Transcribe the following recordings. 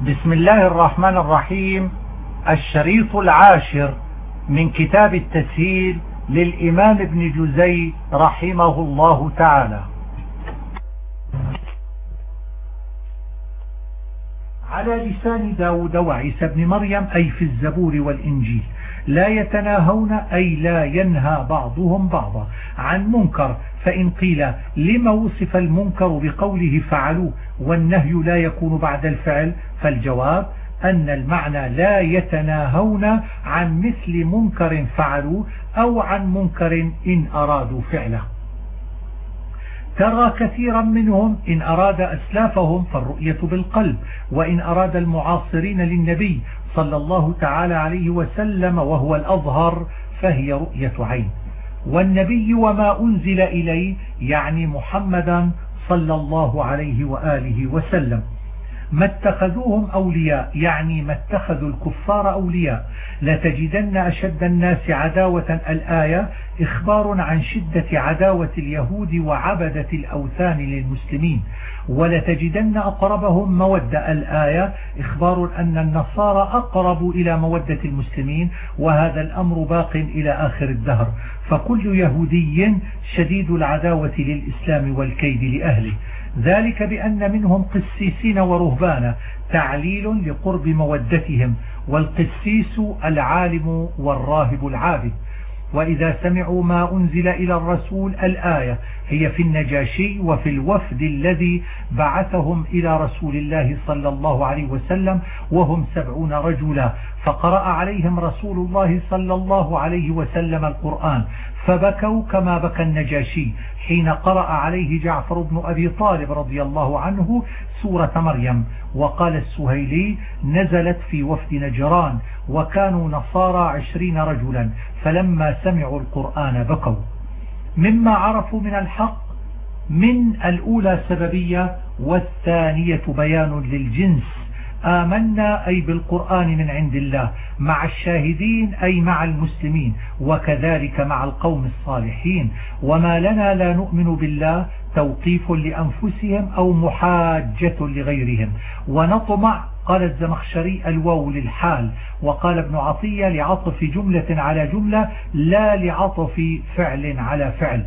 بسم الله الرحمن الرحيم الشريط العاشر من كتاب التسهيل للإمام ابن جزي رحمه الله تعالى. على لسان داود وعيسى بن مريم أي في الزبور والإنجيل. لا يتناهون أي لا ينهى بعضهم بعضا. عن منكر فإن قيل لما وصف المنكر بقوله فعلوه والنهي لا يكون بعد الفعل فالجواب أن المعنى لا يتناهون عن مثل منكر فعلوه أو عن منكر إن أرادوا فعله. ترى كثيرا منهم إن أراد أسلافهم فالرؤية بالقلب وإن أراد المعاصرين للنبي صلى الله تعالى عليه وسلم وهو الأظهر فهي رؤية عين. والنبي وما أنزل إليه يعني محمدا صلى الله عليه وآله وسلم. ما اتخذوهم أولياء يعني ما اتخذوا الكفار أولياء. لتجدن أشد الناس عداوة الآية إخبار عن شدة عداوة اليهود وعبدة الأوثان للمسلمين. ولتجدن أقربهم مودة الآية إخبار أن النصارى أقرب إلى مودة المسلمين وهذا الأمر باق إلى آخر الدهر. فكل يهودي شديد العداوة للإسلام والكيد لأهله. ذلك بأن منهم قسيسين ورهبانا تعليل لقرب مودتهم والقسيس العالم والراهب العابد. وإذا سمعوا ما أنزل إلى الرسول الآية هي في النجاشي وفي الوفد الذي بعثهم إلى رسول الله صلى الله عليه وسلم وهم سبعون رجلا فقرأ عليهم رسول الله صلى الله عليه وسلم القرآن فبكوا كما بكى النجاشي. حين قرأ عليه جعفر بن أبي طالب رضي الله عنه سورة مريم وقال السهيلي نزلت في وفد نجران وكانوا نصارى عشرين رجلا فلما سمعوا القرآن بكوا. مما عرفوا من الحق من الأولى سببية والثانية بيان للجنس. آمنا أي بالقرآن من عند الله مع الشاهدين أي مع المسلمين وكذلك مع القوم الصالحين. وما لنا لا نؤمن بالله توقيف لأنفسهم أو محاجة لغيرهم. ونطمع قال الزمخشري الواو للحال. وقال ابن عطية لعطف جملة على جملة لا لعطف فعل على فعل.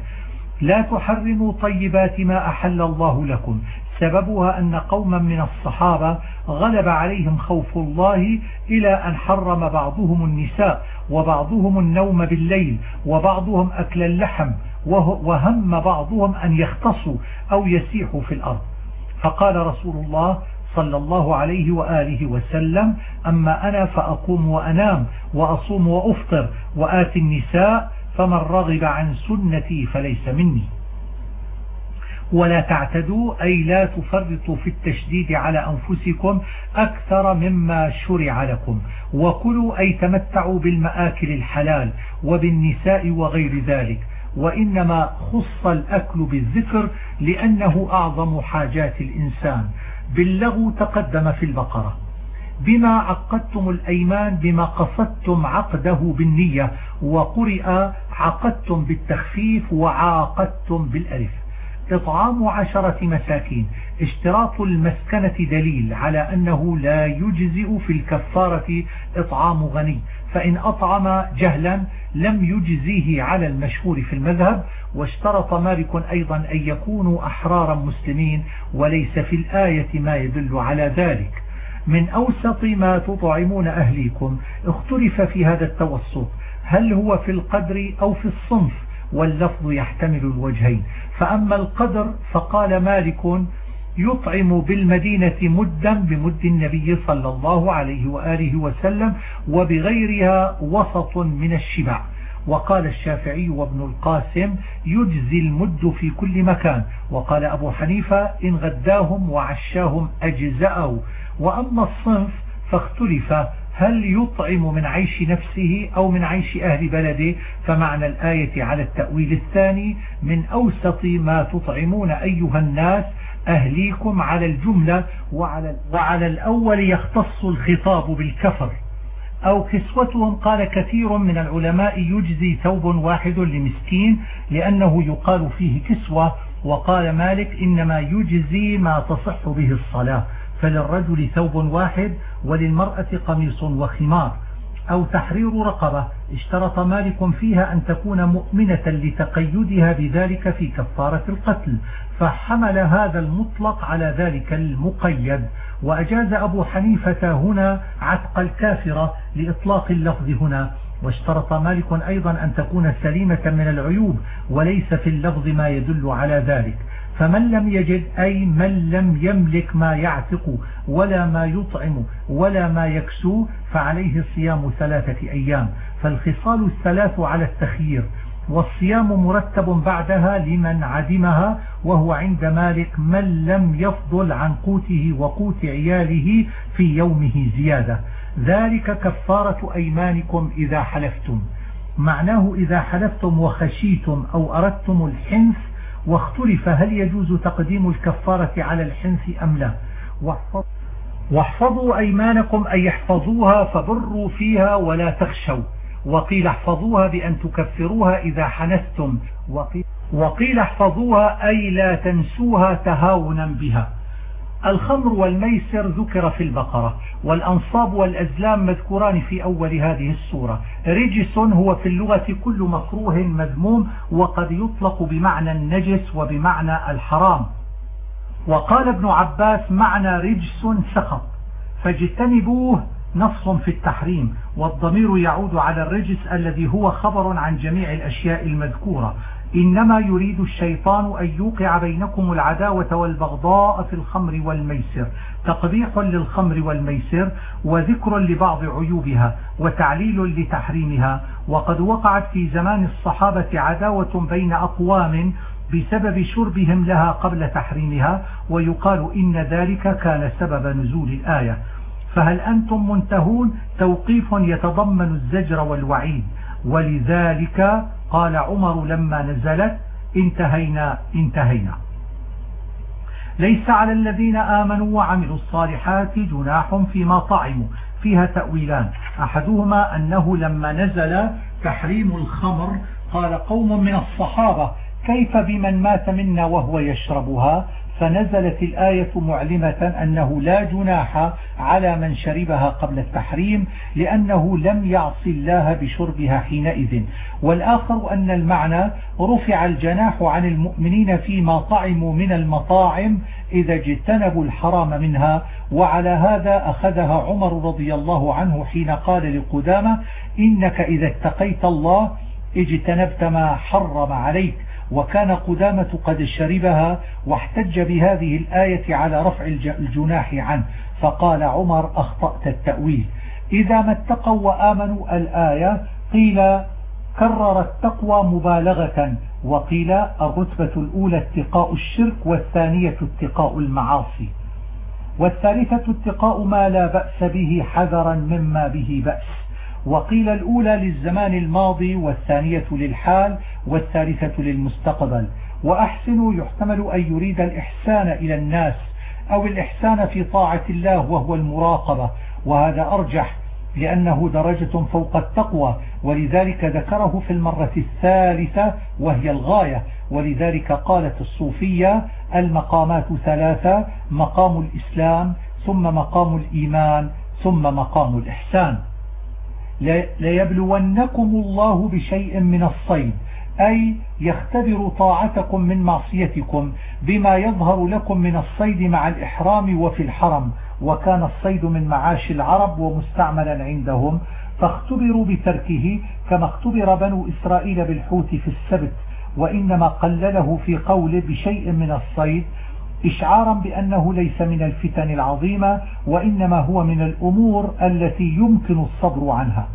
لا تحرموا طيبات ما أحل الله لكم. سببها أن قوما من الصحابة غلب عليهم خوف الله إلى أن حرم بعضهم النساء وبعضهم النوم بالليل وبعضهم أكل اللحم وهم بعضهم أن يختصوا أو يسيحوا في الأرض. فقال رسول الله صلى الله عليه وآله وسلم أما أنا فأقوم وأنام وأصوم وأفطر وآتي النساء فمن رغب عن سنتي فليس مني. ولا تعتدوا أي لا تفرطوا في التشديد على أنفسكم أكثر مما شرع لكم. وكلوا أي تمتعوا بالمآكل الحلال وبالنساء وغير ذلك. وإنما خص الأكل بالذكر لأنه أعظم حاجات الإنسان. باللغو تقدم في البقرة. بما عقدتم الأيمان بما قصدتم عقده بالنية وقرئ عقدتم بالتخفيف وعاقدتم بالألف. إطعام عشرة مساكين. اشتراط المسكنة دليل على أنه لا يجزئ في الكفارة إطعام غني. فإن أطعم جهلا لم يجزيه على المشهور في المذهب واشترط مالك أيضا أن يكونوا أحرارا مسلمين وليس في الآية ما يدل على ذلك. من أوسط ما تطعمون أهليكم. اختلف في هذا التوسط. هل هو في القدر أو في الصنف؟ واللفظ يحتمل الوجهين. فأما القدر فقال مالك يطعم بالمدينة مدا بمد النبي صلى الله عليه وآله وسلم وبغيرها وسط من الشبع. وقال الشافعي وابن القاسم يجزي المد في كل مكان. وقال أبو حنيفة إن غداهم وعشاهم أجزأوا وأما الصنف فاختلف هل يطعم من عيش نفسه أو من عيش أهل بلده؟ فمعنى الآية على التأويل الثاني من أوسط ما تطعمون أيها الناس أهليكم على الجملة وعلى, وعلى الأول يختص الخطاب بالكفر. أو كسوتهم قال كثير من العلماء يجزي ثوب واحد لمسكين لأنه يقال فيه كسوة وقال مالك إنما يجزي ما تصح به الصلاة. فللرجل ثوب واحد وللمرأة قميص وخمار أو تحرير رقبة. اشترط مالك فيها أن تكون مؤمنة لتقيدها بذلك في كفارة القتل. فحمل هذا المطلق على ذلك المقيد. وأجاز أبو حنيفة هنا عتق الكافرة لإطلاق اللفظ هنا. واشترط مالك أيضا أن تكون سليمة من العيوب وليس في اللفظ ما يدل على ذلك. فمن لم يجد أي من لم يملك ما يعتق ولا ما يطعم ولا ما يكسو فعليه صيام ثلاثة أيام. فالخصال الثلاث على التخيير والصيام مرتب بعدها لمن عدمها وهو عند مالك من لم يفضل عن قوته وقوت عياله في يومه زيادة. ذلك كفارة أيمانكم إذا حلفتم. معناه إذا حلفتم وخشيتم أو أردتم الحنث واختلف هل يجوز تقديم الكفارة على الحنث أم لا. واحفظوا أيمانكم أي احفظوها فبروا فيها ولا تخشوا. وقيل احفظوها بأن تكفروها إذا حنثتم. وقيل احفظوها أي لا تنسوها تهاونا بها. الخمر والميسر ذكر في البقرة والأنصاب والأزلام مذكوران في أول هذه السورة. رجس هو في اللغة كل مكروه مذموم وقد يطلق بمعنى النجس وبمعنى الحرام. وقال ابن عباس معنى رجس سخط فاجتنبوه نص في التحريم والضمير يعود على الرجس الذي هو خبر عن جميع الأشياء المذكورة. إنما يريد الشيطان أن يوقع بينكم العداوة والبغضاء في الخمر والميسر تقبيح للخمر والميسر وذكر لبعض عيوبها وتعليل لتحريمها. وقد وقعت في زمان الصحابة عداوة بين أقوام بسبب شربهم لها قبل تحريمها ويقال إن ذلك كان سبب نزول الآية. فهل أنتم منتهون؟ توقيف يتضمن الزجر والوعيد. ولذلك قال عمر لما نزلت انتهينا انتهينا. ليس على الذين آمنوا وعملوا الصالحات جناح فيما طعموا فيها تأويلان. أحدهما أنه لما نزل تحريم الخمر قال قوم من الصحابة كيف بمن مات منا وهو يشربها؟ فنزلت الآية معلمة أنه لا جناح على من شربها قبل التحريم لأنه لم يعص الله بشربها حينئذ. والآخر أن المعنى رفع الجناح عن المؤمنين فيما طعموا من المطاعم إذا اجتنبوا الحرام منها وعلى هذا أخذها عمر رضي الله عنه حين قال لقدامة إنك إذا اتقيت الله اجتنبت ما حرم عليك. وكان قدامة قد شربها واحتج بهذه الآية على رفع الجناح عنه فقال عمر أخطأت التأويل. إذا ما اتقوا وآمنوا الآية قيل كرر التقوى مبالغة وقيل الرتبة الأولى اتقاء الشرك والثانية اتقاء المعاصي. والثالثة اتقاء ما لا بأس به حذرا مما به بأس. وقيل الأولى للزمان الماضي والثانية للحال والثالثة للمستقبل. وأحسن يحتمل أن يريد الإحسان إلى الناس أو الإحسان في طاعة الله وهو المراقبة. وهذا أرجح لأنه درجة فوق التقوى ولذلك ذكره في المرة الثالثة وهي الغاية. ولذلك قالت الصوفية المقامات ثلاثة مقام الإسلام ثم مقام الإيمان ثم مقام الإحسان. ليبلونكم الله بشيء من الصيد أي يختبر طاعتكم من معصيتكم بما يظهر لكم من الصيد مع الإحرام وفي الحرم وكان الصيد من معاش العرب ومستعملا عندهم فاختبروا بتركه كما اختبر بنو إسرائيل بالحوت في السبت وإنما قلله في قوله بشيء من الصيد إشعارا بأنه ليس من الفتن العظيمة وإنما هو من الأمور التي يمكن الصبر عنها.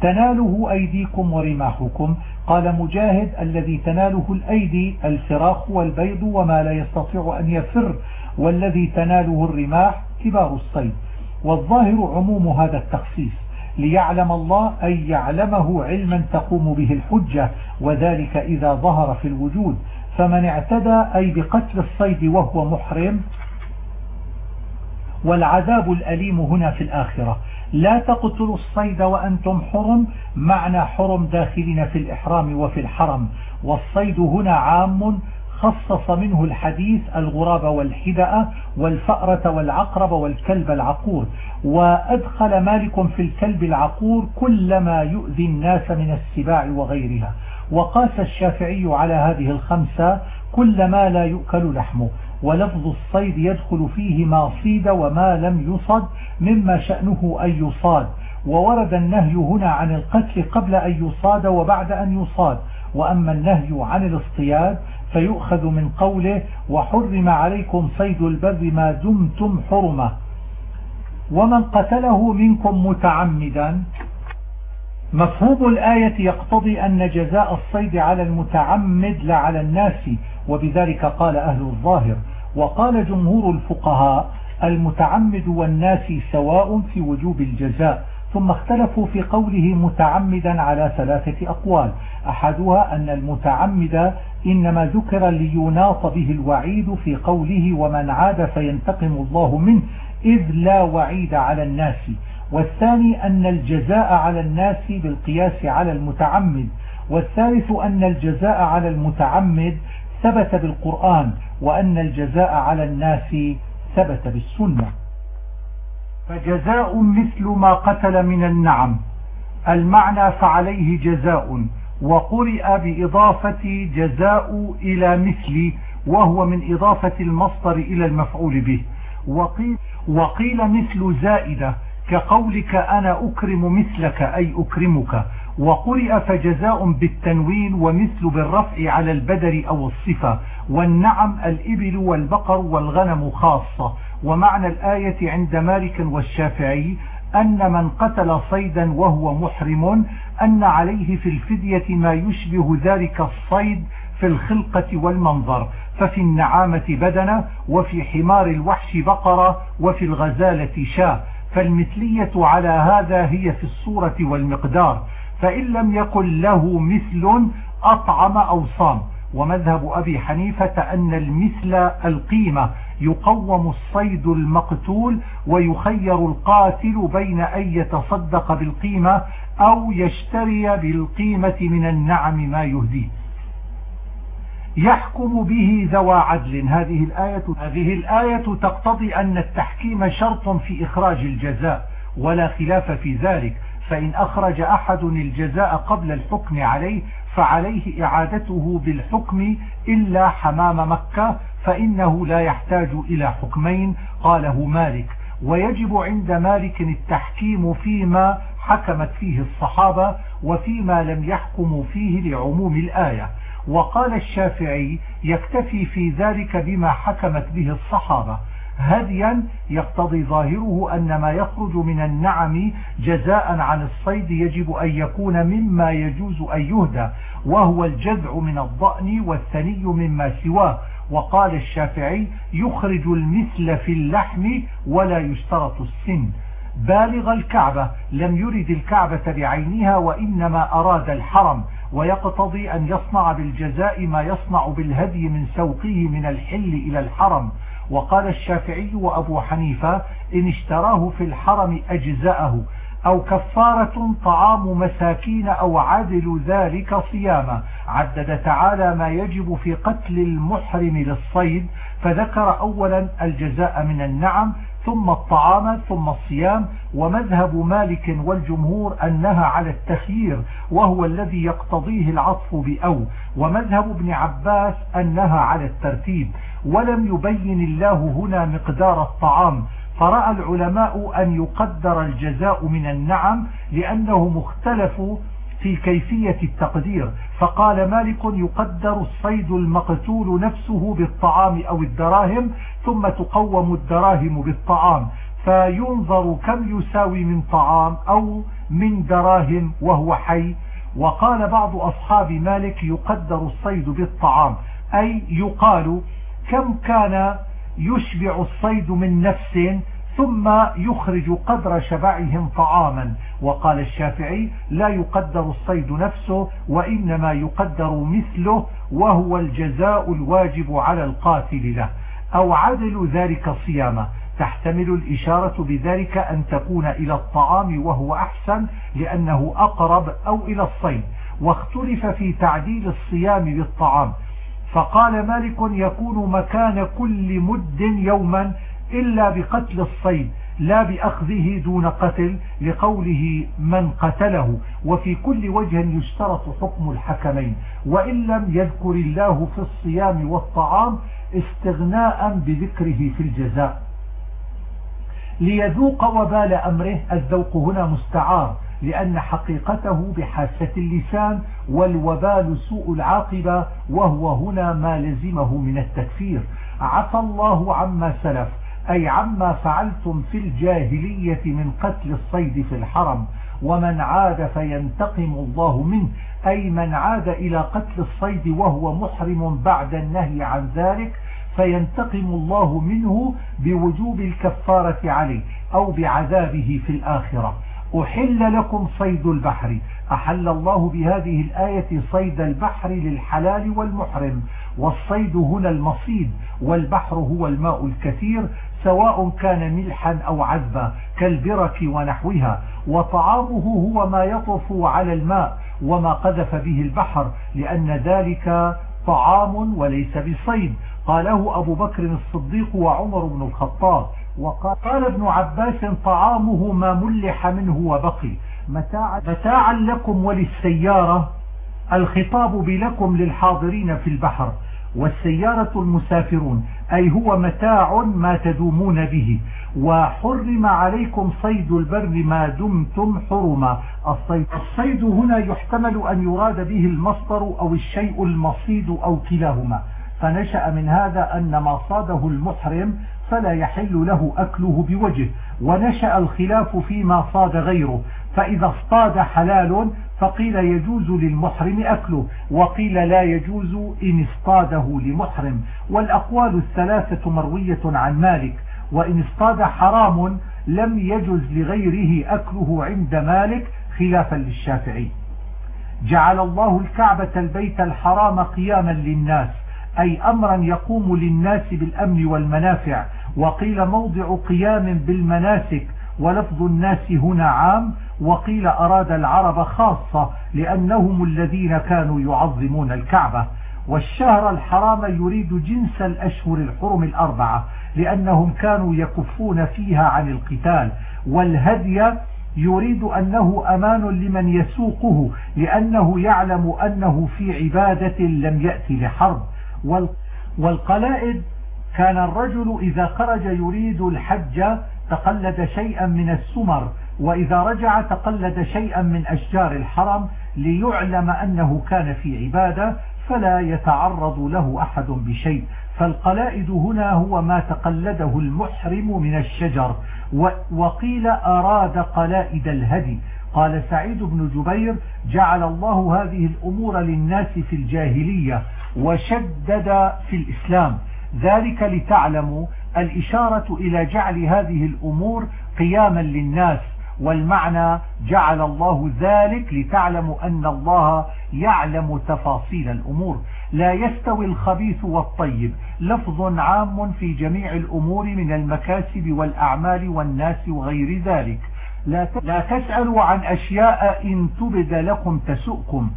تناله أيديكم ورماحكم. قال مجاهد الذي تناله الأيدي الفراخ والبيض وما لا يستطيع أن يفر والذي تناله الرماح كبار الصيد. والظاهر عموم هذا التخصيص ليعلم الله أي يعلمه علما تقوم به الحجة وذلك إذا ظهر في الوجود. فمن اعتدى أي بقتل الصيد وهو محرم والعذاب الأليم هنا في الآخرة. لا تقتلوا الصيد وأنتم حرم معنى حرم داخلين في الإحرام وفي الحرم. والصيد هنا عام خصص منه الحديث الغراب والحدأ والفأرة والعقرب والكلب العقور. وأدخل مالك في الكلب العقور كل ما يؤذي الناس من السباع وغيرها. وقاس الشافعي على هذه الخمسة كل ما لا يؤكل لحمه ولفظ الصيد يدخل فيه ما صيد وما لم يصد مما شأنه أن يصاد. وورد النهي هنا عن القتل قبل أن يصاد وبعد أن يصاد. وأما النهي عن الاصطياد فيؤخذ من قوله وحرم عليكم صيد البر ما دمتم حرمة. ومن قتله منكم متعمدا مفهوم الآية يقتضي أن جزاء الصيد على المتعمد لا على الناس وبذلك قال أهل الظاهر. وقال جمهور الفقهاء المتعمد والناس سواء في وجوب الجزاء. ثم اختلفوا في قوله متعمدا على ثلاثة أقوال. أحدها أن المتعمد إنما ذكر ليناط به الوعيد في قوله ومن عاد فينتقم الله منه إذ لا وعيد على الناس. والثاني أن الجزاء على الناس بالقياس على المتعمد. والثالث أن الجزاء على المتعمد ثبت بالقرآن وأن الجزاء على الناس ثبت بالسنة. فجزاء مثل ما قتل من النعم. المعنى فعليه جزاء وقرئ بإضافة جزاء إلى مثل وهو من إضافة المصدر إلى المفعول به. وقيل, وقيل مثل زائدة كقولك أنا أكرم مثلك أي أكرمك. وقرئ فجزاء بالتنوين ومثل بالرفع على البدر أو الصفة. والنعم الإبل والبقر والغنم خاصة. ومعنى الآية عند مالك والشافعي أن من قتل صيدا وهو محرم أن عليه في الفدية ما يشبه ذلك الصيد في الخلقة والمنظر. ففي النعامة بدنة وفي حمار الوحش بقرة وفي الغزالة شاة. فالمثلية على هذا هي في الصورة والمقدار فإن لم يكن له مثل أطعم أو صام. ومذهب أبي حنيفة أن المثل القيمة يقوم الصيد المقتول ويخير القاتل بين أن يتصدق بالقيمة أو يشتري بالقيمة من النعم ما يهديه. يحكم به ذوى عدل. هذه الآية هذه الآية تقتضي أن التحكيم شرط في إخراج الجزاء ولا خلاف في ذلك. فإن أخرج أحد الجزاء قبل الحكم عليه فعليه إعادته بالحكم إلا حمام مكة فإنه لا يحتاج إلى حكمين. قاله مالك ويجب عند مالك التحكيم فيما حكمت فيه الصحابة وفيما لم يحكموا فيه لعموم الآية. وقال الشافعي يكتفي في ذلك بما حكمت به الصحابة. هديا يقتضي ظاهره أن ما يخرج من النعم جزاء عن الصيد يجب أن يكون مما يجوز أن يهدى وهو الجذع من الضأن والثني مما سواه. وقال الشافعي يخرج المثل في اللحم ولا يشترط السن. بالغ الكعبة لم يرد الكعبة بعينها وإنما أراد الحرم. ويقتضي أن يصنع بالجزاء ما يصنع بالهدي من سوقه من الحل إلى الحرم. وقال الشافعي وأبو حنيفة إن اشتراه في الحرم أجزاءه أو كفارة طعام مساكين أو عدل ذلك صياما. عدد تعالى ما يجب في قتل المحرم للصيد. فذكر أولا الجزاء من النعم ثم الطعام ثم الصيام ومذهب مالك والجمهور أنها على التخيير وهو الذي يقتضيه العطف بأو ومذهب ابن عباس أنها على الترتيب. ولم يبين الله هنا مقدار الطعام. فرأى العلماء أن يقدر الجزاء من النعم لأنه مختلف في كيفية التقدير. فقال مالك يقدر الصيد المقتول نفسه بالطعام أو الدراهم ثم تقوم الدراهم بالطعام فينظر كم يساوي من طعام أو من دراهم وهو حي. وقال بعض أصحاب مالك يقدر الصيد بالطعام أي يقال كم كان يشبع الصيد من نفس ثم يخرج قدر شبعهم طعاما. وقال الشافعي لا يقدر الصيد نفسه وإنما يقدر مثله وهو الجزاء الواجب على القاتل له. أو عدل ذلك صياما تحتمل الإشارة بذلك أن تكون إلى الطعام وهو أحسن لأنه أقرب أو إلى الصيد واختلف في تعديل الصيام بالطعام فقال مالك يكون مكان كل مد يوما إلا بقتل الصيد لا بأخذه دون قتل لقوله من قتله. وفي كل وجه يشترط حكم الحكمين. وإن لم يذكر الله في الصيام والطعام استغناء بذكره في الجزاء. ليذوق وبال أمره الذوق هنا مستعار لأن حقيقته بحاسة اللسان والوبال سوء العاقبة وهو هنا ما لزمه من التكفير. عفى الله عما سلف أي عما فعلتم في الجاهلية من قتل الصيد في الحرم ومن عاد فينتقم الله منه. أي من عاد إلى قتل الصيد وهو محرم بعد النهي عن ذلك فينتقم الله منه بوجوب الكفارة عليه أو بعذابه في الآخرة. أحل لكم صيد البحر. أحل الله بهذه الآية صيد البحر للحلال والمحرم. والصيد هنا المصيد والبحر هو الماء الكثير سواء كان ملحا أو عذبا كالبرك ونحوها. وطعامه هو ما يطف على الماء. وما قذف به البحر لأن ذلك طعام وليس بصيد. قاله أبو بكر الصديق وعمر بن الخطاب. وقال ابن عباس طعامه ما ملح منه وبقي. متاعا, لكم وللسيارة. الخطاب بلكم للحاضرين في البحر. والسيارة المسافرون. أي هو متاع ما تدومون به. وحرم عليكم صيد البر ما دمتم حرما. الصيد, الصيد هنا يحتمل أن يراد به المصدر أو الشيء المصيد أو كلاهما. فنشأ من هذا أن ما صاده المحرم فلا يحل له أكله بوجه ونشأ الخلاف فيما صاد غيره. فإذا اصطاد حلال فقيل يجوز للمحرم أكله وقيل لا يجوز إن اصطاده لمحرم. والأقوال الثلاثة مروية عن مالك. وإن اصطاد حرام لم يجوز لغيره أكله عند مالك خلافا للشافعي. جعل الله الكعبة البيت الحرام قياما للناس أي أمرا يقوم للناس بالأمن والمنافع. وقيل موضع قيام بالمناسك ولفظ الناس هنا عام. وقيل أراد العرب خاصة لأنهم الذين كانوا يعظمون الكعبة. والشهر الحرام يريد جنس الأشهر الحرم الأربعة لأنهم كانوا يكفون فيها عن القتال والهدي يريد أنه أمان لمن يسوقه لأنه يعلم أنه في عبادة لم يأتي لحرب. والقلائد كان الرجل إذا خرج يريد الحج تقلد شيئا من السمر وإذا رجع تقلد شيئا من أشجار الحرم ليعلم أنه كان في عبادة فلا يتعرض له أحد بشيء. فالقلائد هنا هو ما تقلده المحرم من الشجر وقيل أراد قلائد الهدي. قال سعيد بن جبير جعل الله هذه الأمور للناس في الجاهلية وشدد في الإسلام. ذلك لتعلموا الإشارة إلى جعل هذه الأمور قياما للناس والمعنى جعل الله ذلك لتعلموا أن الله يعلم تفاصيل الأمور. لا يستوي الخبيث والطيب. لفظ عام في جميع الأمور من المكاسب والأعمال والناس وغير ذلك. لا تسألوا عن أشياء إن تبد لكم تسؤكم.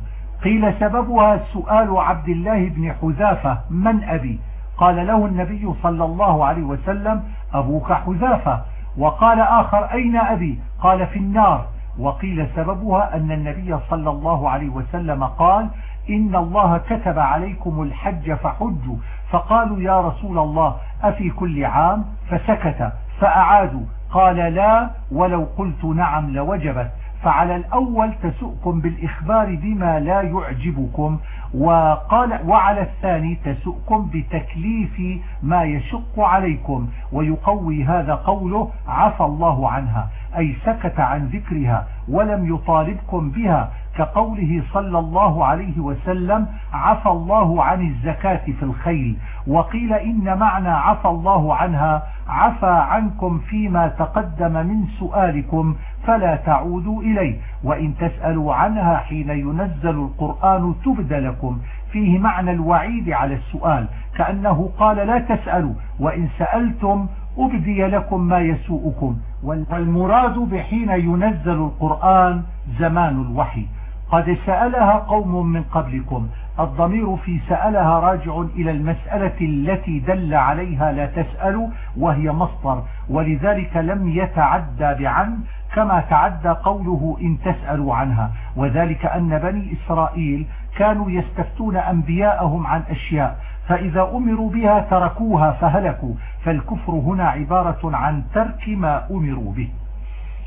قيل سببها سؤال عبد الله بن حذافة. من أبي؟ قال له النبي صلى الله عليه وسلم أبوك حذافة. وقال آخر أين أبي؟ قال في النار. وقيل سببها أن النبي صلى الله عليه وسلم قال إن الله كتب عليكم الحج فحجوا. فقالوا يا رسول الله أفي كل عام؟ فسكت فأعادوا. قال لا ولو قلت نعم لوجبت. فعلى الأول تسؤكم بالإخبار بما لا يعجبكم. وقال وعلى الثاني تسؤكم بتكليف ما يشق عليكم. ويقوي هذا قوله عفى الله عنها. أي سكت عن ذكرها ولم يطالبكم بها. كقوله صلى الله عليه وسلم عفى الله عن الزكاة في الخيل وقيل إن معنى عفى الله عنها عفى عنكم فيما تقدم من سؤالكم فلا تعودوا إليه وإن تسألوا عنها حين ينزل القرآن تبد لكم. فيه معنى الوعيد على السؤال كأنه قال لا تسألوا وإن سألتم أبدي لكم ما يسوءكم. والمراد بحين ينزل القرآن زمان الوحي. قد سألها قوم من قبلكم. الضمير في سألها راجع إلى المسألة التي دل عليها لا تسأل وهي مصدر ولذلك لم يتعدى بعن كما تعدى قوله إن تسألوا عنها. وذلك أن بني إسرائيل كانوا يستفتون أنبياءهم عن أشياء فإذا أمروا بها تركوها فهلكوا فالكفر هنا عبارة عن ترك ما أمروا به.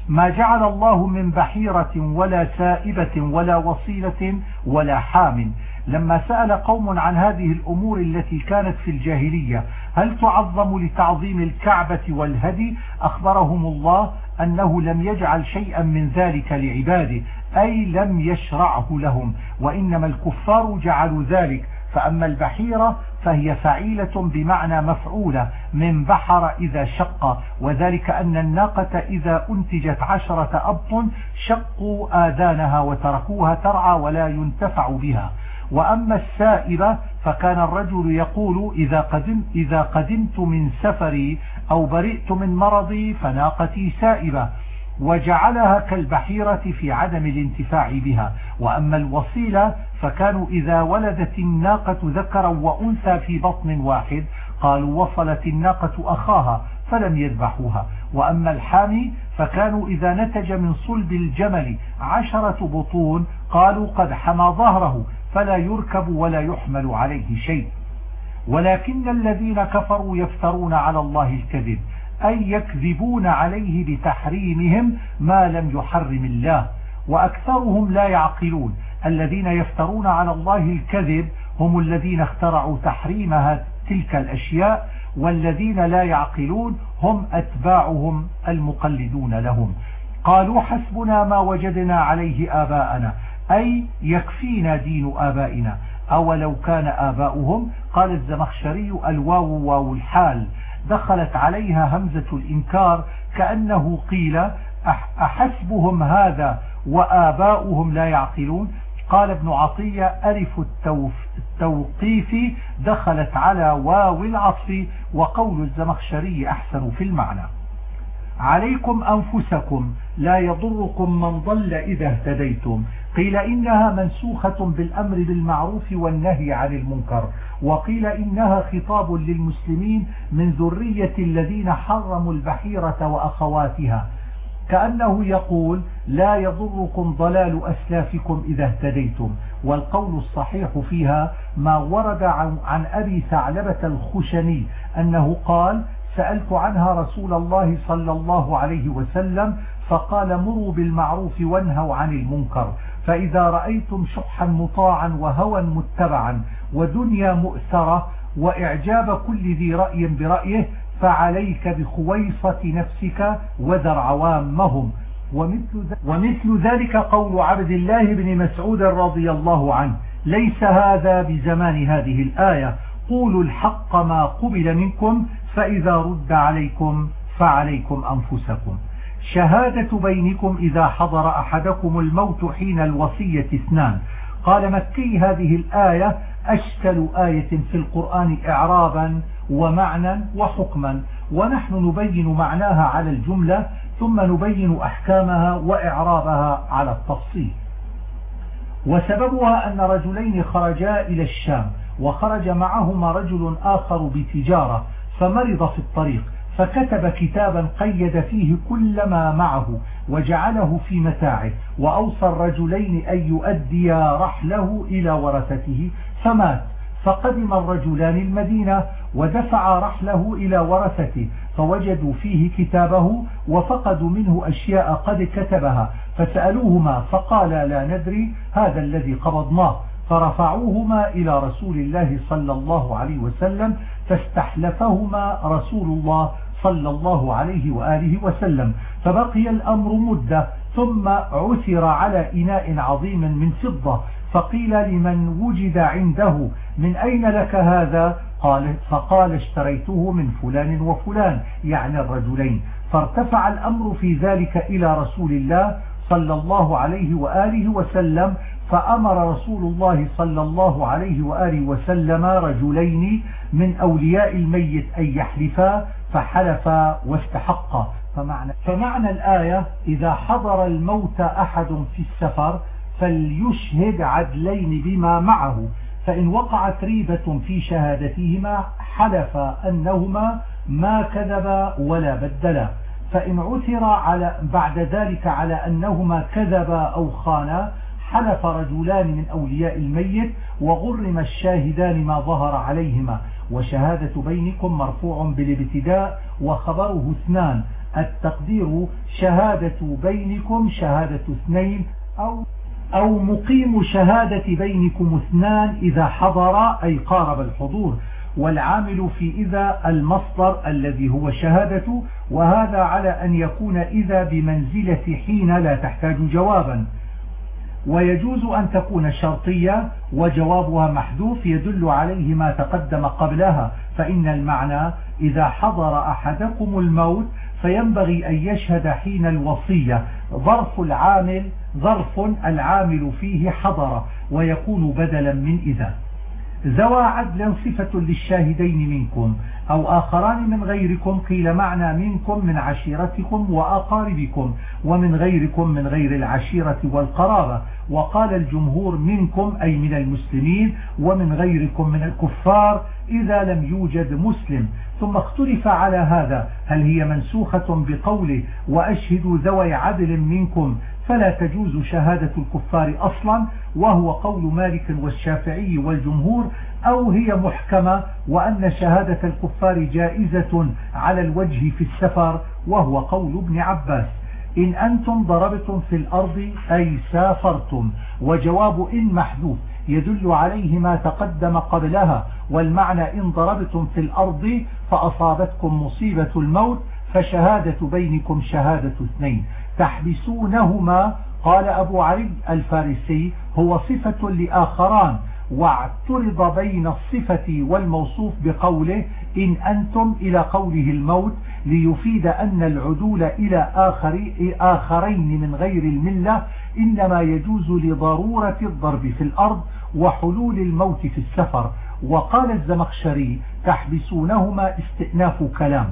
ما جعل الله من بحيرة ولا سائبة ولا وصيلة ولا حام. لما سأل قوم عن هذه الأمور التي كانت في الجاهلية هل تعظم لتعظيم الكعبة والهدي؟ أخبرهم الله أنه لم يجعل شيئا من ذلك لعباده أي لم يشرعه لهم وإنما الكفار جعلوا ذلك. فأما البحيرة فهي فعيلة بمعنى مفعولة من بحر إذا شق وذلك أن الناقة إذا أنتجت عشرة أبط شقوا آذانها وتركوها ترعى ولا ينتفع بها. وأما السائبة فكان الرجل يقول إذا, قدم إذا قدمت من سفري أو برئت من مرضي فناقتي سائبة. وجعلها كالبحيرة في عدم الانتفاع بها. وأما الوصيلة فكانوا إذا ولدت الناقة ذكرا وأنثى في بطن واحد. قالوا وصلت الناقة أخاها فلم يذبحوها. وأما الحامي فكانوا إذا نتج من صلب الجمل عشرة بطون قالوا قد حمى ظهره فلا يركب ولا يحمل عليه شيء. ولكن الذين كفروا يفترون على الله الكذب. أي يكذبون عليه بتحريمهم ما لم يحرم الله. وأكثرهم لا يعقلون. الذين يفترون على الله الكذب هم الذين اخترعوا تحريمها تلك الأشياء والذين لا يعقلون هم أتباعهم المقلدون لهم. قالوا حسبنا ما وجدنا عليه آباءنا. أي يكفينا دين آبائنا. أولو كان آباؤهم؟ قال الزمخشري الواو واو الحال. دخلت عليها همزة الإنكار كأنه قيل أحسبهم هذا وآباؤهم لا يعقلون؟ قال ابن عطية ألف التوقيف دخلت على واو العطف وقول الزمخشري أحسن في المعنى. عليكم أنفسكم لا يضركم من ضل إذا اهتديتم. قيل إنها منسوخة بالأمر بالمعروف والنهي عن المنكر وقيل إنها خطاب للمسلمين من ذرية الذين حرموا البحيرة وأخواتها. كأنه يقول لا يضركم ضلال أسلافكم إذا اهتديتم والقول الصحيح فيها ما ورد عن أبي ثعلبة الخشني أنه قال سألت عنها رسول الله صلى الله عليه وسلم فقال مروا بالمعروف وانهوا عن المنكر فإذا رأيتم شحا مطاعا وهوى متبعا ودنيا مؤثرة وإعجاب كل ذي رأي برأيه فعليك بخويصة نفسك وذر عوامهم. ومثل ذلك قول عبد الله بن مسعود رضي الله عنه ليس هذا بزمان هذه الآية. قولوا الحق ما قبل منكم فإذا رد عليكم فعليكم أنفسكم. شهادة بينكم إذا حضر أحدكم الموت حين الوصية اثنان. قال مكي هذه الآية أشكل آية في القرآن إعرابا ومعنى وحكما. ونحن نبين معناها على الجملة ثم نبين أحكامها وإعرابها على التفصيل. وسببها أن رجلين خرجا إلى الشام وخرج معهما رجل آخر بتجارة فمرض في الطريق. فكتب كتابا قيد فيه كل ما معه وجعله في متاعه وأوصى الرجلين أن يؤديا رحله إلى ورثته فمات. فقدم الرجلان المدينة ودفع رحله إلى ورثته فوجدوا فيه كتابه وفقدوا منه أشياء قد كتبها فسألوهما فقال لا ندري هذا الذي قبضناه. فرفعوهما إلى رسول الله صلى الله عليه وسلم فاستحلفهما رسول الله صلى الله عليه وآله وسلم. فبقي الأمر مدة ثم عثر على إناء عظيم من فضة. فقيل لمن وجد عنده من أين لك هذا؟ قال فقال اشتريته من فلان وفلان يعني الرجلين. فارتفع الأمر في ذلك إلى رسول الله صلى الله عليه وآله وسلم فأمر رسول الله صلى الله عليه وآله وسلم رجلين من أولياء الميت أن يحلفا فحلفا واستحقا فمعنى, فمعنى الآية إذا حضر الموت أحد في السفر فليشهد عدلين بما معه. فإن وقعت ريبة في شهادتهما حلف أنهما ما كذبا ولا بدلا. فإن عثر على بعد ذلك على أنهما كذبا أو خانا حلف رجلان من أولياء الميت وغرم الشاهدان ما ظهر عليهما. وشهادة بينكم مرفوع بالابتداء وخبره اثنان. التقدير شهادة بينكم شهادة اثنين أو أو مقيم شهادة بينكم اثنان إذا حضر أي قارب الحضور. والعامل في إذا المصدر الذي هو شهادة وهذا على أن يكون إذا بمنزلة حين لا تحتاج جوابا. ويجوز أن تكون شرطية وجوابها محذوف يدل عليه ما تقدم قبلها فإن المعنى إذا حضر أحدكم الموت فينبغي أن يشهد حين الوصية ظرف العامل ظرف العامل فيه حضر ويكون بدلا من إذا. زوى عدل صفة للشاهدين منكم. أو آخران من غيركم قيل معنى منكم من عشيرتكم وأقاربكم ومن غيركم من غير العشيرة والقرابة. وقال الجمهور منكم أي من المسلمين ومن غيركم من الكفار إذا لم يوجد مسلم. ثم اختلف على هذا هل هي منسوخة بقوله وأشهدوا ذوي عدل منكم فلا تجوز شهادة الكفار أصلا؟ وهو قول مالك والشافعي والجمهور أو هي محكمة وأن شهادة الكفار جائزة على الوجه في السفر وهو قول ابن عباس. إن أنتم ضربتم في الأرض أي سافرتم. وجواب إن محذوف. يدل عليه ما تقدم قبلها. والمعنى إن ضربتم في الأرض فأصابتكم مصيبة الموت فشهادة بينكم شهادة اثنين. تحبسونهما قال أبو علي الفارسي هو صفة لآخران. واعترض بين الصفة والموصوف بقوله إن أنتم إلى قوله الموت ليفيد أن العدول إلى آخر آخرين من غير الملة إنما يجوز لضرورة الضرب في الأرض وحلول الموت في السفر. وقال الزمخشري تحبسونهما استئناف كلام.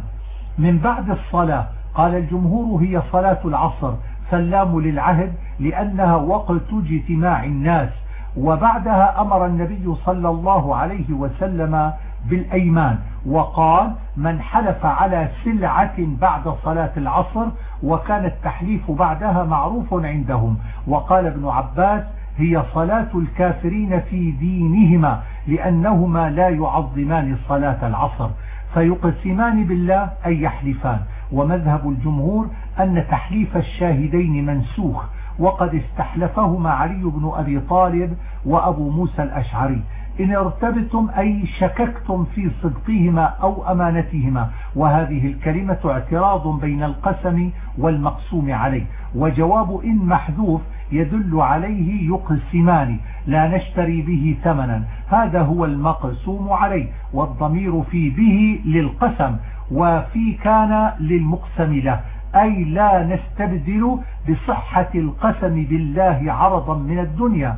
من بعد الصلاة قال الجمهور هي صلاة العصر سلام للعهد لأنها وقت اجتماع الناس. وبعدها أمر النبي صلى الله عليه وسلم بالأيمان وقال من حلف على سلعة بعد صلاة العصر وكان التحليف بعدها معروف عندهم وقال ابن عباس هي صلاة الكافرين في دينهما لأنهما لا يعظمان صلاة العصر فيقسمان بالله أي يحلفان ومذهب الجمهور أن تحليف الشاهدين منسوخ وقد استحلفهما علي بن أبي طالب وأبو موسى الأشعري. إن ارتبتم أي شككتم في صدقهما أو أمانتهما وهذه الكلمة اعتراض بين القسم والمقسوم عليه. وجواب إن محذوف يدل عليه يقسمان لا نشتري به ثمنا. هذا هو المقسوم عليه والضمير في به للقسم وفي كان للمقسم له. أي لا نستبدل بصحة القسم بالله عرضا من الدنيا.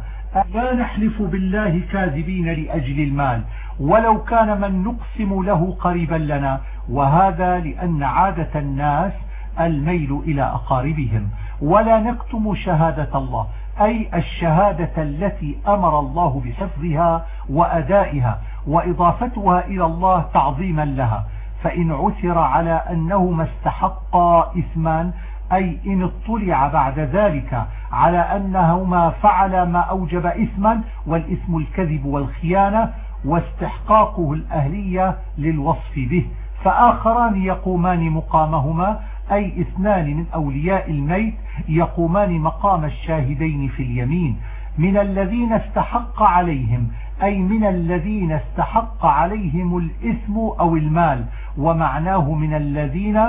لا نحلف بالله كاذبين لأجل المال ولو كان من نقسم له قريبا لنا وهذا لأن عادة الناس الميل إلى أقاربهم. ولا نكتم شهادة الله أي الشهادة التي أمر الله بحفظها وأدائها وإضافتها إلى الله تعظيما لها. فإن عثر على أنهما استحقا إثمان أي إن اطلع بعد ذلك على أنهما فعل ما أوجب إثما والإثم الكذب والخيانة واستحقاقه الأهلية للوصف به. فآخران يقومان مقامهما أي اثنان من أولياء الميت يقومان مقام الشاهدين في اليمين. من الذين استحق عليهم أي من الذين استحق عليهم الإثم أو المال. ومعناه من الذين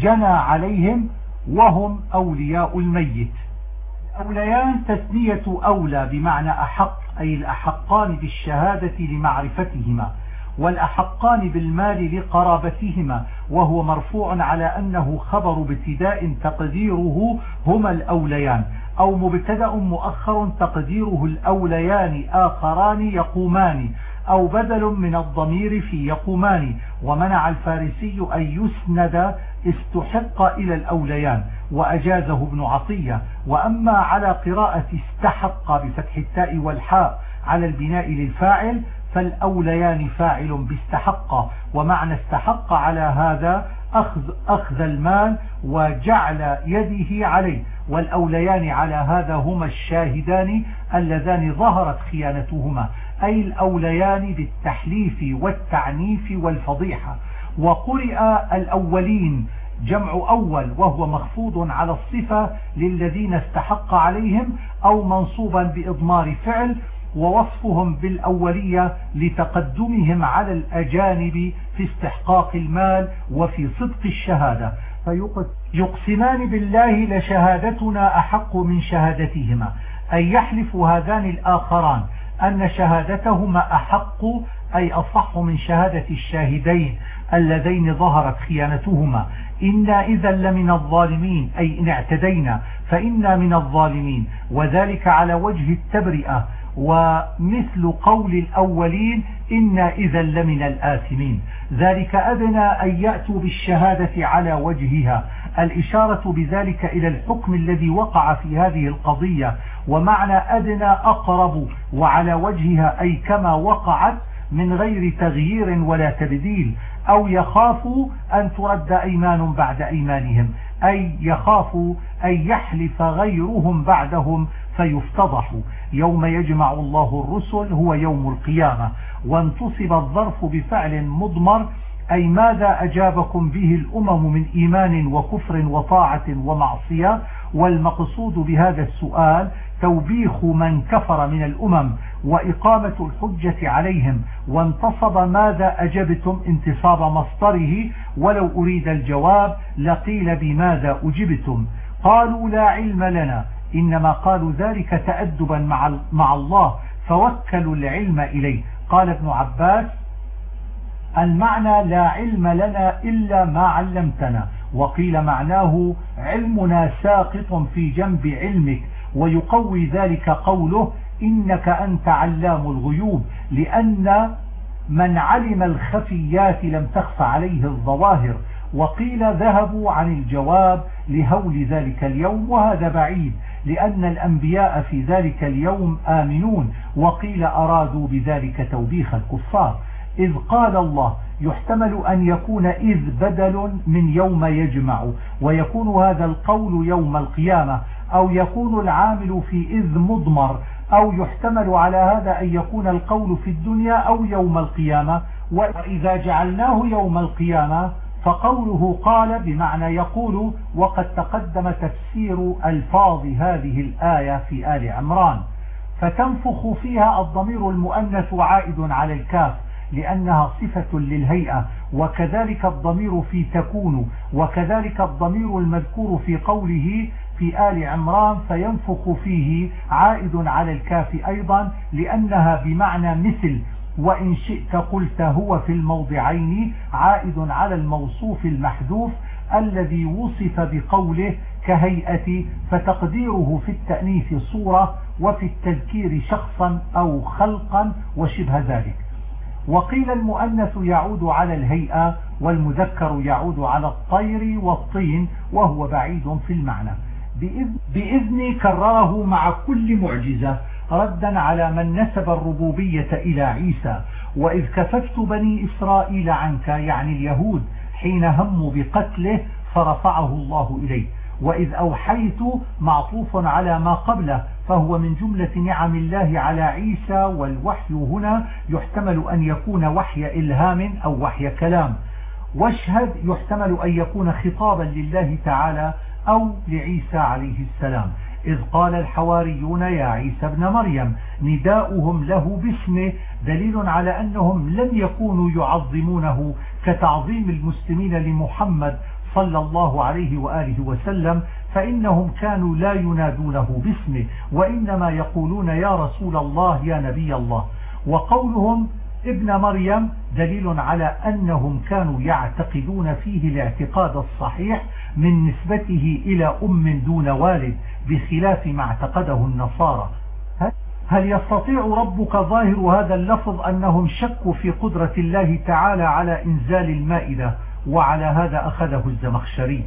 جنى عليهم وهم أولياء الميت. أوليان تثنية أولى بمعنى أحق أي الأحقان بالشهادة لمعرفتهما والأحقان بالمال لقرابتهما وهو مرفوع على أنه خبر ابتداء تقديره هما الأوليان أو مبتدأ مؤخر تقديره الأوليان آخران يقومان أو بدل من الضمير في يقومان ومنع الفارسي أن يسند استحق إلى الأوليان وأجازه ابن عطية. وأما على قراءة استحق بفتح التاء والحاء على البناء للفاعل فالأوليان فاعل باستحق. ومعنى استحق على هذا أخذ, أخذ المال وجعل يده عليه. والأوليان على هذا هما الشاهدان اللذان ظهرت خيانتهما. أي الأوليان بالتحليف والتعنيف والفضيحة. وقرئ الأولين جمع أول وهو مخفوض على الصفة للذين استحق عليهم أو منصوبا بإضمار فعل ووصفهم بالأولية لتقدمهم على الأجانب في استحقاق المال وفي صدق الشهادة. فيقسمان بالله لشهادتنا أحق من شهادتهما أي يحلف هذان الآخران أن شهادتهما أحق أي أصح من شهادة الشاهدين اللذين ظهرت خيانتهما. إنا إذا لمن الظالمين أي إن اعتدينا فإنا من الظالمين. وذلك على وجه التبرئة. ومثل قول الأولين إنا إذا لمن الآثمين. ذلك أدنى أن يأتوا بالشهادة على وجهها. الإشارة بذلك إلى الحكم الذي وقع في هذه القضية. ومعنى أدنى أقرب وعلى وجهها أي كما وقعت من غير تغيير ولا تبديل أو يخافوا أن ترد أيمان بعد أيمانهم أي يخافوا أن يحلف غيرهم بعدهم فيفتضحوا يوم يجمع الله الرسل هو يوم القيامة. وانتصب الظرف بفعل مضمر أي ماذا أجابكم به الأمم من إيمان وكفر وطاعة ومعصية؟ والمقصود بهذا السؤال توبيخ من كفر من الأمم وإقامة الحجة عليهم وانتصب ماذا أجبتم انتصاب مصدره ولو أريد الجواب لقيل بماذا أجبتم قالوا لا علم لنا إنما قالوا ذلك تأدبا مع, مع الله فوكلوا العلم إليه قال ابن عباس المعنى لا علم لنا إلا ما علمتنا وقيل معناه علمنا ساقط في جنب علمك ويقوي ذلك قوله إنك أنت علام الغيوب لأن من علم الخفيات لم تخف عليه الظواهر وقيل ذهبوا عن الجواب لهول ذلك اليوم وهذا بعيد لأن الأنبياء في ذلك اليوم آمنون وقيل أرادوا بذلك توبيخ الكفار. إذ قال الله يحتمل أن يكون إذ بدل من يوم يجمع ويكون هذا القول يوم القيامة. أو يكون العامل في إذ مضمر أو يحتمل على هذا أن يكون القول في الدنيا أو يوم القيامة. وإذا جعلناه يوم القيامة فقوله قال بمعنى يقول وقد تقدم تفسير ألفاظ هذه الآية في آل عمران. فتنفخ فيها الضمير المؤنث عائد على الكاف لأنها صفة للهيئة. وكذلك الضمير في تكون وكذلك الضمير المذكور في قوله في آل عمران فينفخ فيه عائد على الكاف أيضا لأنها بمعنى مثل وإن شئت قلت هو في الموضعين عائد على الموصوف المحذوف الذي وصف بقوله كهيئة فتقديره في التأنيث صورة وفي التذكير شخصا أو خلقا وشبه ذلك. وقيل المؤنث يعود على الهيئة والمذكر يعود على الطير والطين وهو بعيد في المعنى. بإذن كرره مع كل معجزة ردا على من نسب الربوبية إلى عيسى. وإذ كففت بني إسرائيل عنك يعني اليهود حين هموا بقتله فرفعه الله إليه وإذ أوحيت معطوف على ما قبله فهو من جملة نعم الله على عيسى والوحي هنا يحتمل أن يكون وحي إلهام أو وحي كلام. واشهد يحتمل أن يكون خطابا لله تعالى أو لعيسى عليه السلام. إذ قال الحواريون يا عيسى ابن مريم نداؤهم له باسمه دليل على أنهم لم يكونوا يعظمونه كتعظيم المسلمين لمحمد صلى الله عليه وآله وسلم فإنهم كانوا لا ينادونه باسمه وإنما يقولون يا رسول الله يا نبي الله. وقولهم ابن مريم دليل على أنهم كانوا يعتقدون فيه الاعتقاد الصحيح من نسبته إلى أم دون والد بخلاف ما اعتقده النصارى. هل يستطيع ربك ظاهر هذا اللفظ أنهم شكوا في قدرة الله تعالى على إنزال المائدة وعلى هذا أخذه الزمخشري؟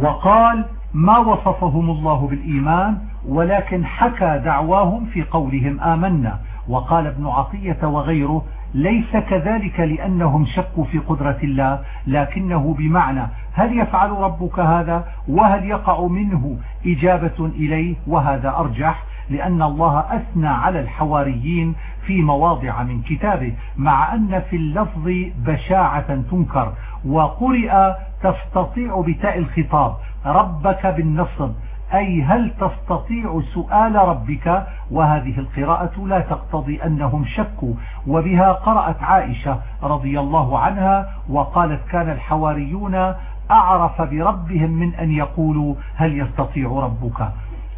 وقال, ما وصفهم الله بالإيمان ولكن حكى دعواهم في قولهم آمنا وقال ابن عطية وغيره ليس كذلك لأنهم شكوا في قدرة الله لكنه بمعنى. هل يفعل ربك هذا؟ وهل يقع منه إجابة إليه؟ وهذا أرجح لأن الله أثنى على الحواريين في مواضع من كتابه مع أن في اللفظ بشاعة تنكر وقرئ تستطيع بتاء الخطاب. ربك بالنصب. أي هل تستطيع سؤال ربك؟ وهذه القراءة لا تقتضي أنهم شكوا وبها قرأت عائشة رضي الله عنها وقالت كان الحواريون أعرف بربهم من أن يقولوا هل يستطيع ربك؟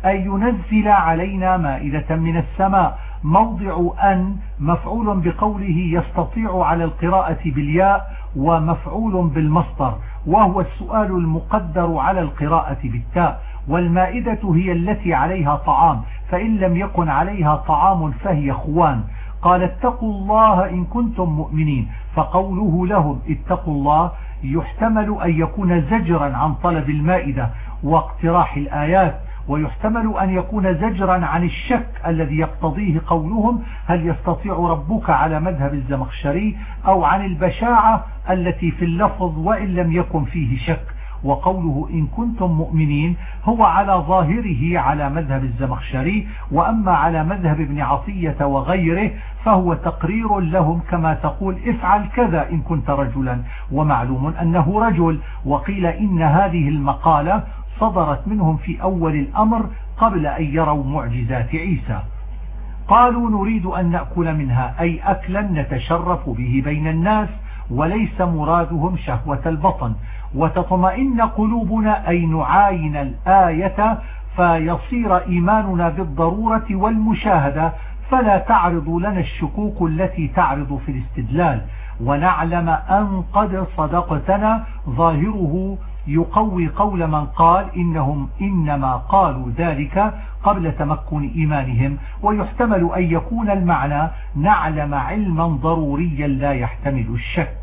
أن ينزل علينا مائدة من السماء. موضع أن مفعول بقوله يستطيع على القراءة بالياء ومفعول بالمصدر وهو السؤال المقدر على القراءة بالتاء. والمائدة هي التي عليها طعام فإن لم يكن عليها طعام فهي خوان. قال اتقوا الله إن كنتم مؤمنين. فقوله لهم اتقوا الله يحتمل أن يكون زجرا عن طلب المائدة واقتراح الآيات ويحتمل أن يكون زجرا عن الشك الذي يقتضيه قولهم هل يستطيع ربك على مذهب الزمخشري أو عن البشاعة التي في اللفظ وإن لم يكن فيه شك. وقوله إن كنتم مؤمنين هو على ظاهره على مذهب الزمخشري وأما على مذهب ابن عطية وغيره فهو تقرير لهم كما تقول افعل كذا إن كنت رجلا ومعلوم أنه رجل. وقيل إن هذه المقالة صدرت منهم في أول الأمر قبل أن يروا معجزات عيسى. قالوا نريد أن نأكل منها أي أكلا نتشرف به بين الناس وليس مرادهم شهوة البطن. وتطمئن قلوبنا أي نعاين الآية فيصير إيماننا بالضرورة والمشاهدة فلا تعرض لنا الشكوك التي تعرض في الاستدلال. ونعلم أن قد صدقتنا ظاهره يقوي قول من قال إنهم إنما قالوا ذلك قبل تمكن إيمانهم. ويحتمل أن يكون المعنى نعلم علما ضروريا لا يحتمل الشك.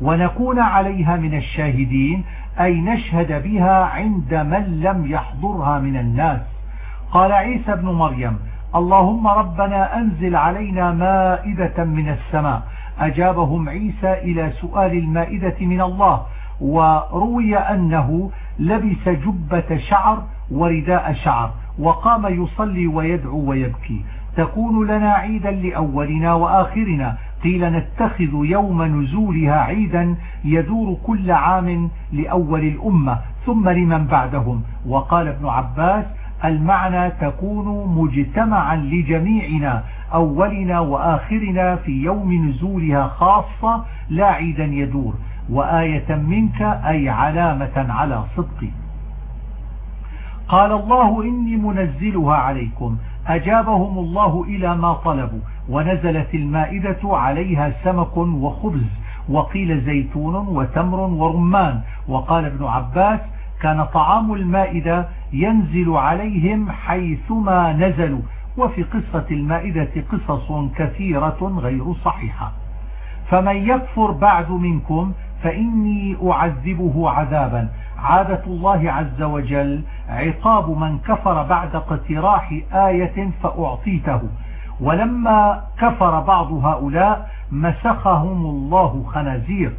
ونكون عليها من الشاهدين أي نشهد بها عند من لم يحضرها من الناس. قال عيسى بن مريم اللهم ربنا أنزل علينا مائدة من السماء. أجابهم عيسى إلى سؤال المائدة من الله وروي أنه لبس جبة شعر ورداء شعر وقام يصلي ويدعو ويبكي. تكون لنا عيدا لأولنا وآخرنا قيل نتخذ يوم نزولها عيدا يدور كل عام لأول الأمة ثم لمن بعدهم. وقال ابن عباس المعنى تكون مجتمعا لجميعنا أولنا وآخرنا في يوم نزولها خاصة لا عيدا يدور. وآية منك أي علامة على صدقي قال الله إني منزلها عليكم. أجابهم الله إلى ما طلبوا. ونزلت المائدة عليها سمك وخبز وقيل زيتون وتمر ورمان. وقال ابن عباس كان طعام المائدة ينزل عليهم حيثما نزلوا. وفي قصة المائدة قصص كثيرة غير صحيحة. فمن يكفر بعد منكم فإني أعذبه عذابا. عادة الله عز وجل عقاب من كفر بعد اقتراح آية فأعطيته. ولما كفر بعض هؤلاء مسخهم الله خنازير.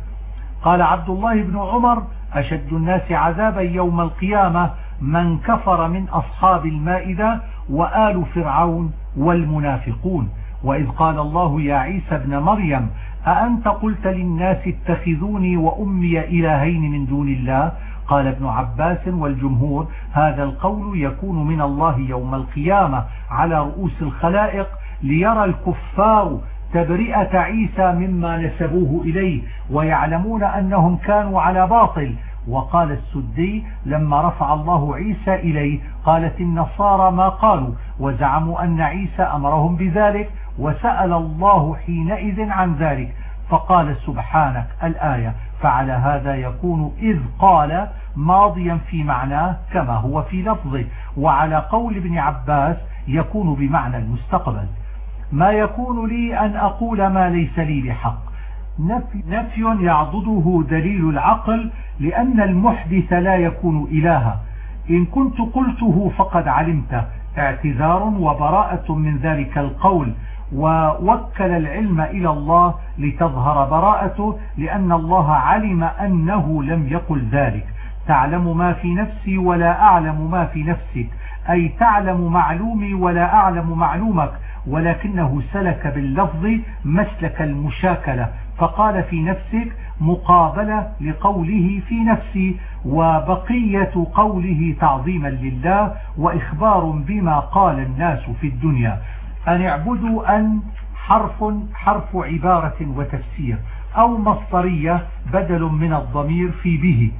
قال عبد الله بن عمر أشد الناس عذابا يوم القيامة من كفر من أصحاب المائدة وآل فرعون والمنافقون. وإذ قال الله يا عيسى ابن مريم أأنت قلت للناس اتخذوني وأمي إلهين من دون الله؟ قال ابن عباس والجمهور هذا القول يكون من الله يوم القيامة على رؤوس الخلائق ليرى الكفار تبرئة عيسى مما نسبوه إليه ويعلمون أنهم كانوا على باطل. وقال السدي لما رفع الله عيسى إليه قالت النصارى ما قالوا وزعموا أن عيسى أمرهم بذلك وسأل الله حينئذ عن ذلك. فقال سبحانك الآية فعلى هذا يكون إذ قال ماضيا في معناه كما هو في لفظه. وعلى قول ابن عباس يكون بمعنى المستقبل. ما يكون لي أن أقول ما ليس لي بحق. نفي, نفي يعضده دليل العقل لأن المحدث لا يكون إلها. إن كنت قلته فقد علمت. اعتذار وبراءة من ذلك القول. ووكل العلم إلى الله لتظهر براءته لأن الله علم أنه لم يقل ذلك. تعلم ما في نفسي ولا أعلم ما في نفسك. أي تعلم معلومي ولا أعلم معلومك. ولكنه سلك باللفظ مسلك المشاكلة فقال في نفسك مقابلة لقوله في نفسي وبقية قوله تعظيما لله وإخبار بما قال الناس في الدنيا. أن اعبدوا أن حرف حرف عبارة وتفسير أو مصدرية بدل من الضمير في به.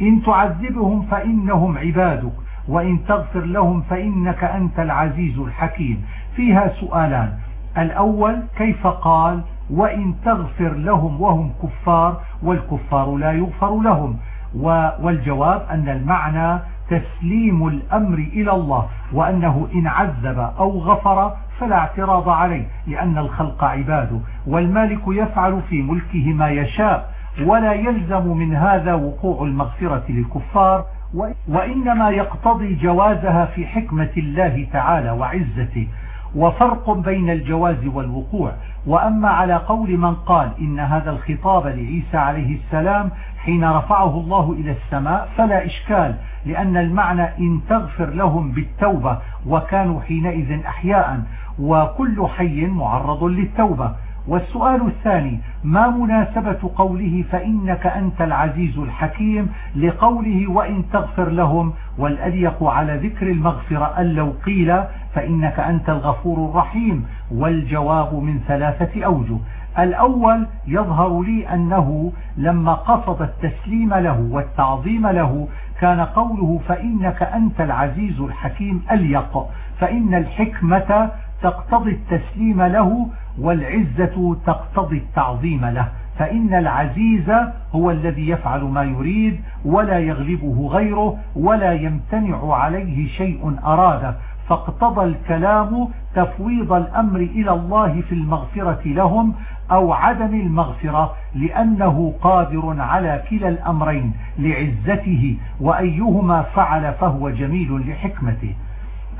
إن تعذبهم فإنهم عبادك وإن تغفر لهم فإنك أنت العزيز الحكيم. فيها سؤالان. الأول كيف قال وإن تغفر لهم وهم كفار والكفار لا يغفر لهم والجواب أن المعنى تسليم الأمر إلى الله وأنه إن عذب أو غفر فلا اعتراض عليه لأن الخلق عباده. والمالك يفعل في ملكه ما يشاء ولا يلزم من هذا وقوع المغفرة للكفار وإنما يقتضي جوازها في حكمة الله تعالى وعزته. وفرق بين الجواز والوقوع. وأما على قول من قال إن هذا الخطاب لعيسى عليه السلام حين رفعه الله إلى السماء فلا إشكال لأن المعنى إن تغفر لهم بالتوبة وكانوا حينئذ أحياء وكل حي معرض للتوبة. والسؤال الثاني ما مناسبة قوله فإنك أنت العزيز الحكيم لقوله وإن تغفر لهم؟ والأليق على ذكر المغفرة أن لو قيل فإنك أنت الغفور الرحيم والجواب من ثلاثة أوجه. الأول يظهر لي أنه لما قصد التسليم له والتعظيم له كان قوله فإنك أنت العزيز الحكيم أليق. فإن الحكمة تقتضي التسليم له والعزة تقتضي التعظيم له. فإن العزيز هو الذي يفعل ما يريد ولا يغلبه غيره ولا يمتنع عليه شيء أراده. فاقتضى الكلام تفويض الأمر إلى الله في المغفرة لهم أو عدم المغفرة لأنه قادر على كلا الأمرين لعزته وأيهما فعل فهو جميل لحكمته.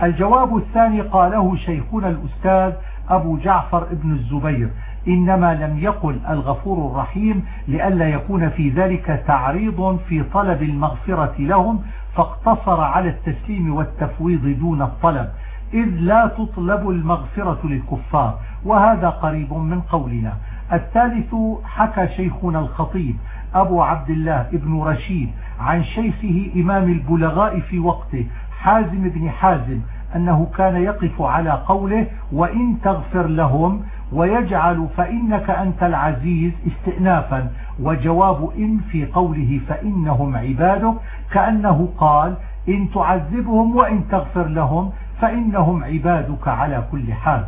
الجواب الثاني قاله شيخنا الأستاذ أبو جعفر ابن الزبير إنما لم يقل الغفور الرحيم لئلا يكون في ذلك تعريض في طلب المغفرة لهم فاقتصر على التسليم والتفويض دون الطلب إذ لا تطلب المغفرة للكفار وهذا قريب من قولنا. الثالث حكى شيخنا الخطيب أبو عبد الله ابن رشيد عن شيخه إمام البلغاء في وقته حازم بن حازم أنه كان يقف على قوله وإن تغفر لهم ويجعل فإنك أنت العزيز استئنافا وجواب إن في قوله فإنهم عبادك كأنه قال إن تعذبهم وإن تغفر لهم فإنهم عبادك على كل حال.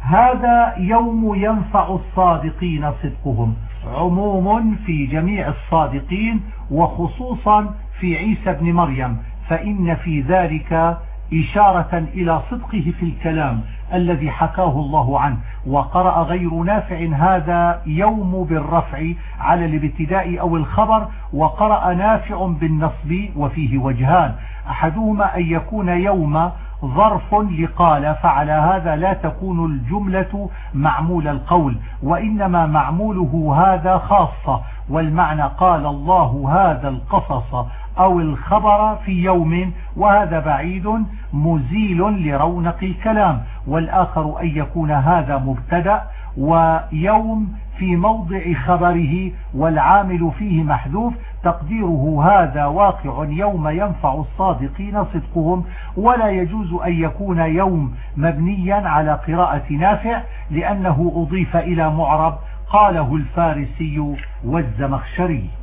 هذا يوم ينفع الصادقين صدقهم عموم في جميع الصادقين وخصوصا في عيسى بن مريم فإن في ذلك إشارة إلى صدقه في الكلام الذي حكاه الله عنه. وقرأ غير نافع هذا يوم بالرفع على الابتداء أو الخبر وقرأ نافع بالنصب وفيه وجهان. أحدهما أن يكون يوم ظرف لقال فعلى هذا لا تكون الجملة معمول القول وإنما معموله هذا خاصة والمعنى قال الله هذا القصص. أو الخبر في يوم وهذا بعيد مزيل لرونق الكلام. والآخر أن يكون هذا مبتدأ ويوم في موضع خبره والعامل فيه محذوف. تقديره هذا واقع يوم ينفع الصادقين صدقهم. ولا يجوز أن يكون يوم مبنيا على قراءة نافع لأنه أضيف إلى معرب قاله الفارسي والزمخشري.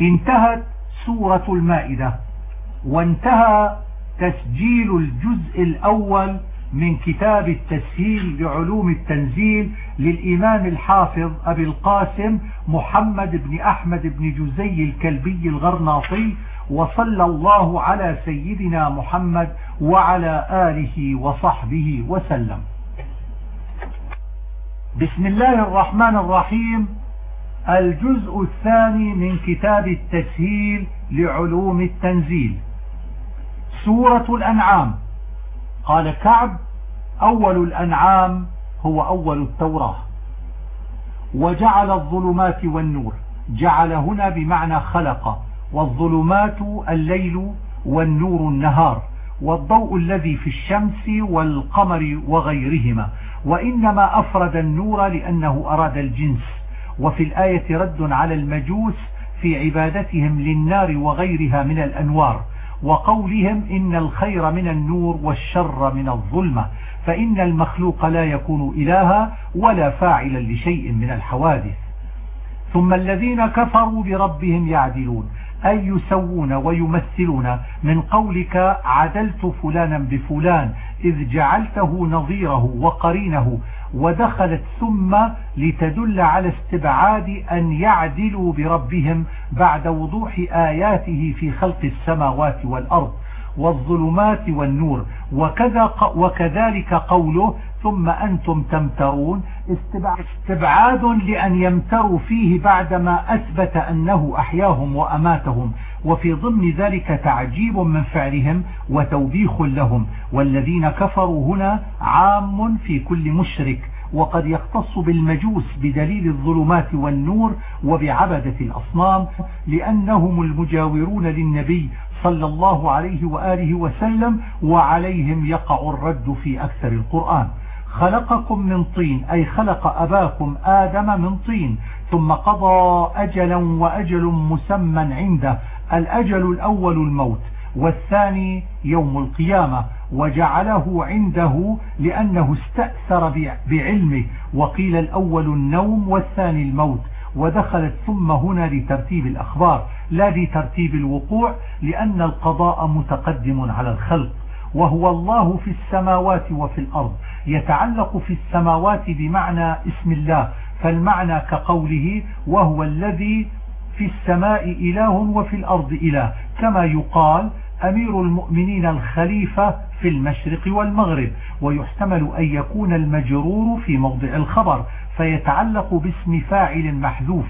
انتهت سورة المائدة وانتهى تسجيل الجزء الأول من كتاب التسهيل لعلوم التنزيل للإمام الحافظ أبي القاسم محمد بن أحمد بن جزي الكلبي الغرناطي وصلى الله على سيدنا محمد وعلى آله وصحبه وسلم. بسم الله الرحمن الرحيم. الجزء الثاني من كتاب التسهيل لعلوم التنزيل. سورة الأنعام. قال كعب أول الأنعام هو أول التوراة. وجعل الظلمات والنور. جعل هنا بمعنى خلق. والظلمات الليل والنور النهار. والضوء الذي في الشمس والقمر وغيرهما. وإنما أفرد النور لأنه أراد الجنس. وفي الآية رد على المجوس في عبادتهم للنار وغيرها من الأنوار وقولهم إن الخير من النور والشر من الظلمة فإن المخلوق لا يكون إلها ولا فاعلا لشيء من الحوادث. ثم الذين كفروا بربهم يعدلون أي يسوون ويمثلون من قولك عدلت فلانا بفلان إذ جعلته نظيره وقرينه ودخلت ثم لتدل على استبعاد أن يعدلوا بربهم بعد وضوح آياته في خلق السماوات والأرض والظلمات والنور. وكذا وكذلك قوله ثم أنتم تمترون. استبعاد لأن يمتروا فيه بعدما أثبت أنه أحياهم وأماتهم. وفي ضمن ذلك تعجيب من فعلهم وتوبيخ لهم والذين كفروا هنا عام في كل مشرك وقد يختص بالمجوس بدليل الظلمات والنور وبعبدة الأصنام لأنهم المجاورون للنبي صلى الله عليه وآله وسلم وعليهم يقع الرد في أكثر القرآن. خلقكم من طين أي خلق أباكم آدم من طين ثم قضى أجلا وأجل مسمى عنده الأجل الأول الموت والثاني يوم القيامة وجعله عنده لأنه استأثر بعلمه وقيل الأول النوم والثاني الموت ودخلت ثم هنا لترتيب الأخبار لا لترتيب الوقوع لأن القضاء متقدم على الخلق وهو الله في السماوات وفي الأرض يتعلق في السماوات بمعنى اسم الله فالمعنى كقوله وهو الذي في السماء إله وفي الأرض إله. كما يقال أمير المؤمنين الخليفة في المشرق والمغرب. ويحتمل أن يكون المجرور في موضع الخبر. فيتعلق باسم فاعل محذوف.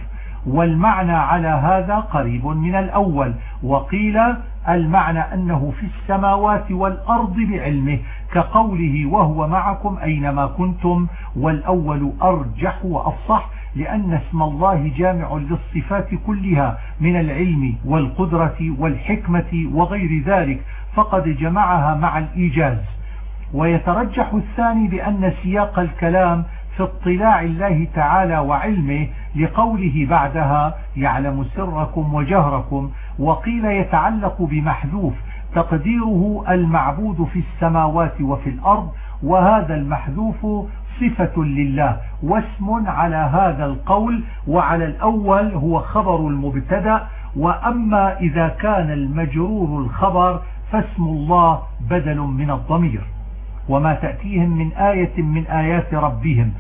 والمعنى على هذا قريب من الأول. وقيل المعنى أنه في السماوات والأرض بعلمه. كقوله وهو معكم أينما كنتم. والأول أرجح وأفصح. لأن اسم الله جامع للصفات كلها من العلم والقدرة والحكمة وغير ذلك فقد جمعها مع الإيجاز. ويترجح الثاني بأن سياق الكلام في اطلاع الله تعالى وعلمه لقوله بعدها يعلم سركم وجهركم وقيل يتعلق بمحذوف تقديره المعبود في السماوات وفي الأرض وهذا المحذوف صفة لله واسم على هذا القول وعلى الأول هو خبر المبتدأ وأما إذا كان المجرور الخبر فاسم الله بدل من الضمير. وما تأتيهم من آية من آيات ربهم.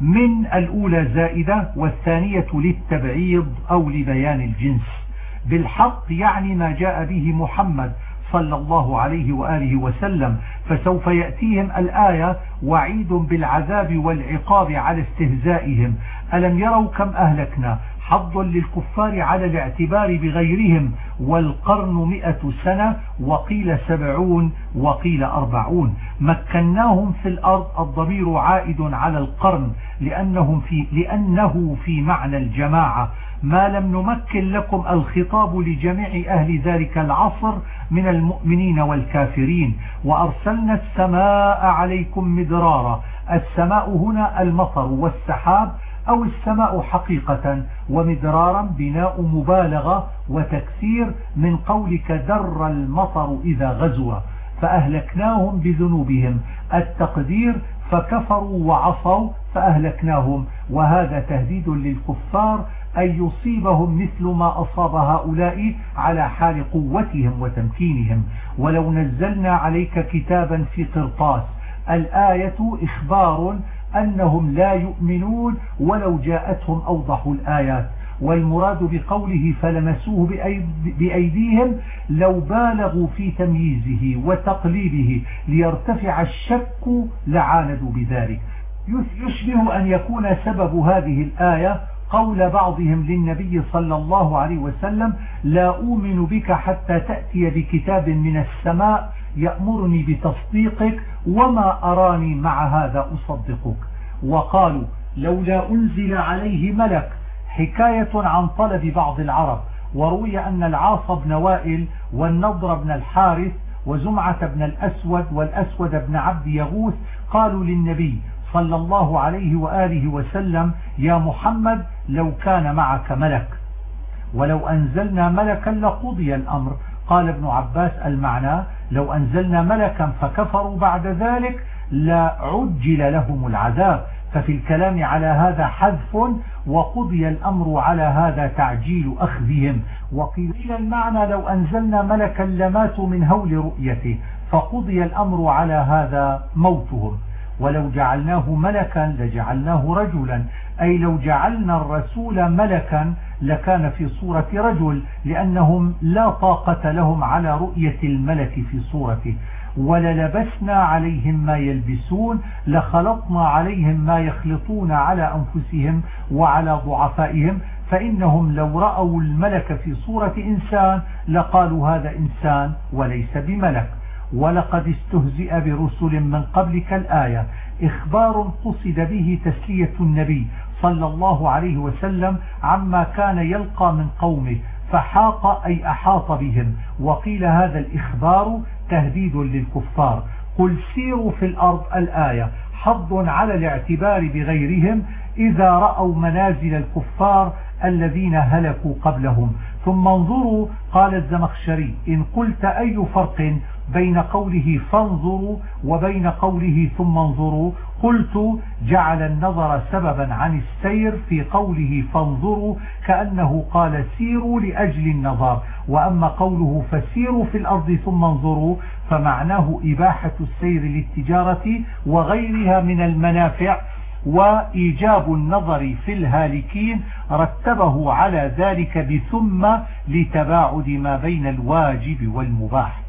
من الأولى زائدة والثانية للتبعيض أو لبيان الجنس. بالحق يعني ما جاء به محمد صلى الله عليه وآله وسلم فسوف يأتيهم الآية وعيد بالعذاب والعقاب على استهزائهم. ألم يروا كم أهلكنا؟ حظ للكفار على الاعتبار بغيرهم والقرن مئة سنة وقيل سبعون وقيل أربعون. مكناهم في الأرض الضمير عائد على القرن لأنهم في لأنه في معنى الجماعة. ما لم نمكن لكم الخطاب لجميع أهل ذلك العصر من المؤمنين والكافرين. وأرسلنا السماء عليكم مدرارا. السماء هنا المطر والسحاب أو السماء حقيقة. ومدرارا بناء مبالغة وتكثير من قولك در المطر إذا غزو. فأهلكناهم بذنوبهم. التقدير فكفروا وعصوا فأهلكناهم. وهذا تهديد للكفار أن يصيبهم مثل ما أصاب هؤلاء على حال قوتهم وتمكينهم. ولو نزلنا عليك كتابا في قرطاس الآية إخبار أنهم لا يؤمنون ولو جاءتهم أوضح الآيات. والمراد بقوله فلمسوه بأيديهم لو بالغوا في تمييزه وتقليبه ليرتفع الشك لعاندوا بذلك. يشبه أن يكون سبب هذه الآية قول بعضهم للنبي صلى الله عليه وسلم لا أؤمن بك حتى تأتي بكتاب من السماء يأمرني بتصديقك وما أراني مع هذا أصدقك. وقالوا لولا أنزل عليه ملك. حكاية عن طلب بعض العرب وروي أن العاص بن وائل والنضر بن الحارث وزمعة بن الأسود والأسود بن عبد يغوث قالوا للنبي صلى الله عليه وآله وسلم يا محمد لو كان معك ملك ولو أنزلنا ملكا لقضي الأمر. قال ابن عباس المعنى لو أنزلنا ملكا فكفروا بعد ذلك لعجل لهم العذاب. ففي الكلام على هذا حذف وقضي الأمر على هذا تعجيل أخذهم. وقيل المعنى لو أنزلنا ملكا لماتوا من هول رؤيته فقضي الأمر على هذا موتهم. ولو جعلناه ملكا لجعلناه رجلا. أي لو جعلنا الرسول ملكا لكان في صورة رجل لأنهم لا طاقة لهم على رؤية الملك في صورته. وللبسنا عليهم ما يلبسون لخلطنا عليهم ما يخلطون على أنفسهم وعلى ضعفائهم. فإنهم لو رأوا الملك في صورة إنسان لقالوا هذا إنسان وليس بملك. ولقد استهزئ برسل من قبلك الآية. إخبار قصد به تسلية النبي صلى الله عليه وسلم عما كان يلقى من قومه فحاط أي أحاط بهم. وقيل هذا الإخبار تهديد للكفار. قل سيروا في الأرض الآية. حظ على الاعتبار بغيرهم إذا رأوا منازل الكفار الذين هلكوا قبلهم. ثم انظروا قال الزمخشري إن قلت أي فرق بين قوله فانظروا وبين قوله ثم انظروا. قلت جعل النظر سببا عن السير في قوله فانظروا كأنه قال سيروا لأجل النظر وأما قوله فسيروا في الأرض ثم انظروا فمعناه إباحة السير للتجارة وغيرها من المنافع وإيجاب النظر في الهالكين رتبه على ذلك بثم لتباعد ما بين الواجب والمباح.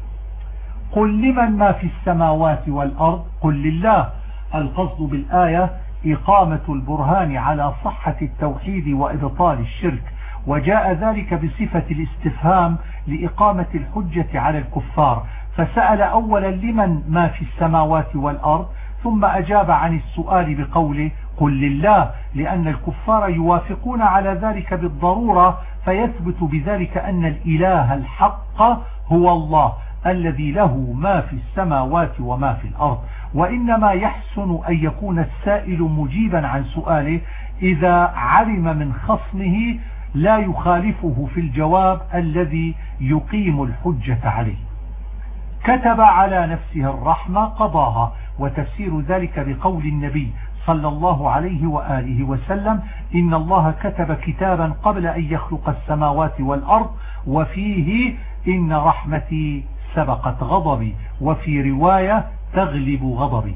قل لمن ما في السماوات والأرض؟ قل لله. القصد بالآية إقامة البرهان على صحة التوحيد وإبطال الشرك. وجاء ذلك بصفة الاستفهام لإقامة الحجة على الكفار. فسأل أولا لمن ما في السماوات والأرض ثم أجاب عن السؤال بقوله قل لله لأن الكفار يوافقون على ذلك بالضرورة فيثبت بذلك أن الإله الحق هو الله. الذي له ما في السماوات وما في الأرض. وإنما يحسن أن يكون السائل مجيبا عن سؤاله إذا علم من خصمه لا يخالفه في الجواب الذي يقيم الحجة عليه. كتب على نفسه الرحمة قضاها وتفسير ذلك بقول النبي صلى الله عليه وآله وسلم إن الله كتب كتابا قبل أن يخلق السماوات والأرض وفيه إن رحمتي سبقت غضبي وفي رواية تغلب غضبي.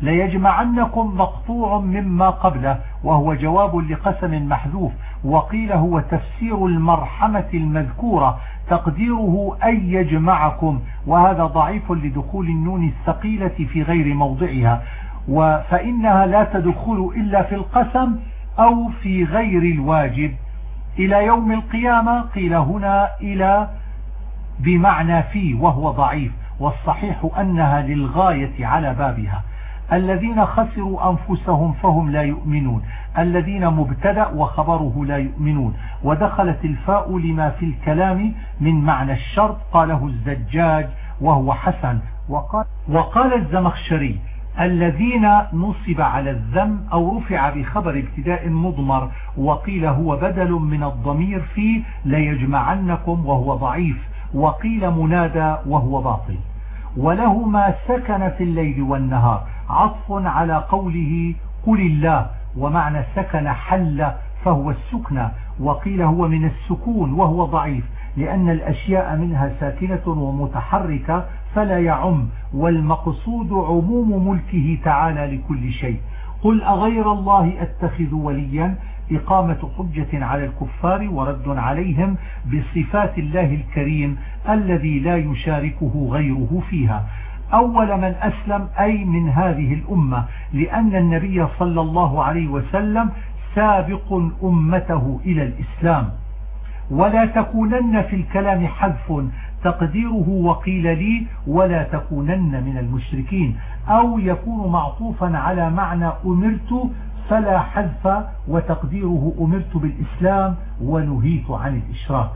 ليجمعنكم مقطوع مما قبله وهو جواب لقسم محذوف. وقيل هو تفسير المرحمة المذكورة تقديره أن يجمعكم. وهذا ضعيف لدخول النون الثقيلة في غير موضعها. فإنها لا تدخل إلا في القسم أو في غير الواجب. إلى يوم القيامة قيل هنا إلى بمعنى في وهو ضعيف والصحيح أنها للغاية على بابها. الذين خسروا أنفسهم فهم لا يؤمنون. الذين مبتدأ وخبره لا يؤمنون. ودخلت الفاء لما في الكلام من معنى الشرط قاله الزجاج وهو حسن. وقال, وقال الزمخشري الذين نصب على الذم أو رفع بخبر ابتداء مضمر وقيل هو بدل من الضمير في ليجمعنكم وهو ضعيف. وقيل منادى وهو باطل. وله ما سكن في الليل والنهار عطف على قوله قل الله ومعنى سكن حل فهو السكنى وقيل هو من السكون وهو ضعيف لأن الأشياء منها ساكنة ومتحركة فلا يعم والمقصود عموم ملكه تعالى لكل شيء. قل أغير الله أتخذ وليا؟ إقامة حجة على الكفار ورد عليهم بصفات الله الكريم الذي لا يشاركه غيره فيها. أول من أسلم أي من هذه الأمة لأن النبي صلى الله عليه وسلم سابق أمته إلى الإسلام. ولا تكونن في الكلام حذف تقديره وقيل لي ولا تكونن من المشركين أو يكون معطوفا على معنى أمرت فلا حذف وتقديره أمرت بالإسلام ونهيت عن الإشراك.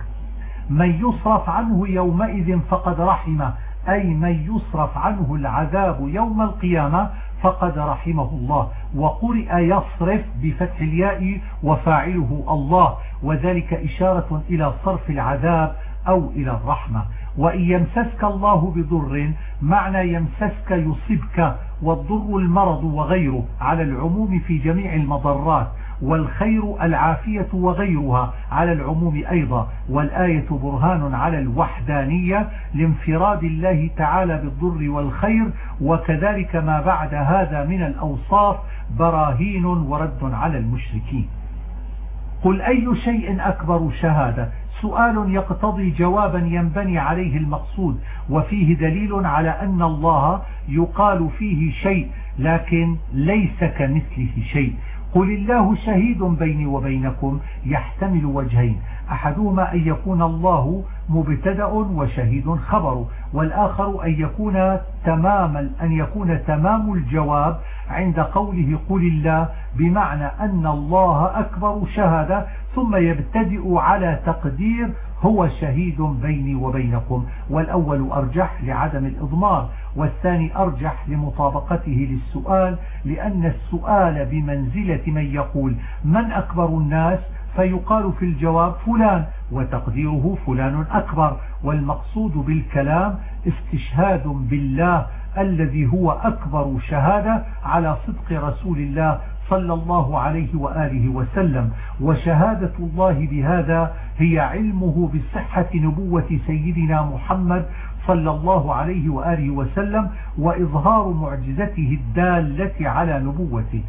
من يصرف عنه يومئذ فقد رحمه أي من يصرف عنه العذاب يوم القيامة فقد رحمه الله. وقرئ يصرف بفتح الياء وفاعله الله وذلك إشارة إلى صرف العذاب أو إلى الرحمة. وإن يمسسك الله بضر معنى يمسسك يصبك والضر المرض وغيره على العموم في جميع المضرات والخير العافية وغيرها على العموم أيضا. والآية برهان على الوحدانية لانفراد الله تعالى بالضر والخير وكذلك ما بعد هذا من الأوصاف براهين ورد على المشركين. قل أي شيء أكبر شهادة؟ سؤال يقتضي جوابا ينبني عليه المقصود وفيه دليل على أن الله يقال فيه شيء لكن ليس كمثله شيء. قل الله شهيد بيني وبينكم يحتمل وجهين أحدهما أن يكون الله مبتدأ وشهيد خبر والآخر أن يكون تمام أن يكون تمام الجواب عند قوله قل الله بمعنى أن الله أكبر شهادة ثم يبتدئ على تقدير هو شهيد بيني وبينكم. والأول أرجح لعدم الإضمار والثاني أرجح لمطابقته للسؤال لأن السؤال بمنزلة من يقول من أكبر الناس؟ فيقال في الجواب فلان وتقديره فلان أكبر. والمقصود بالكلام استشهاد بالله الذي هو أكبر شهادة على صدق رسول الله صلى الله عليه وآله وسلم. وشهادة الله بهذا هي علمه بصحة نبوة سيدنا محمد صلى الله عليه وآله وسلم وإظهار معجزته الدالة على نبوته.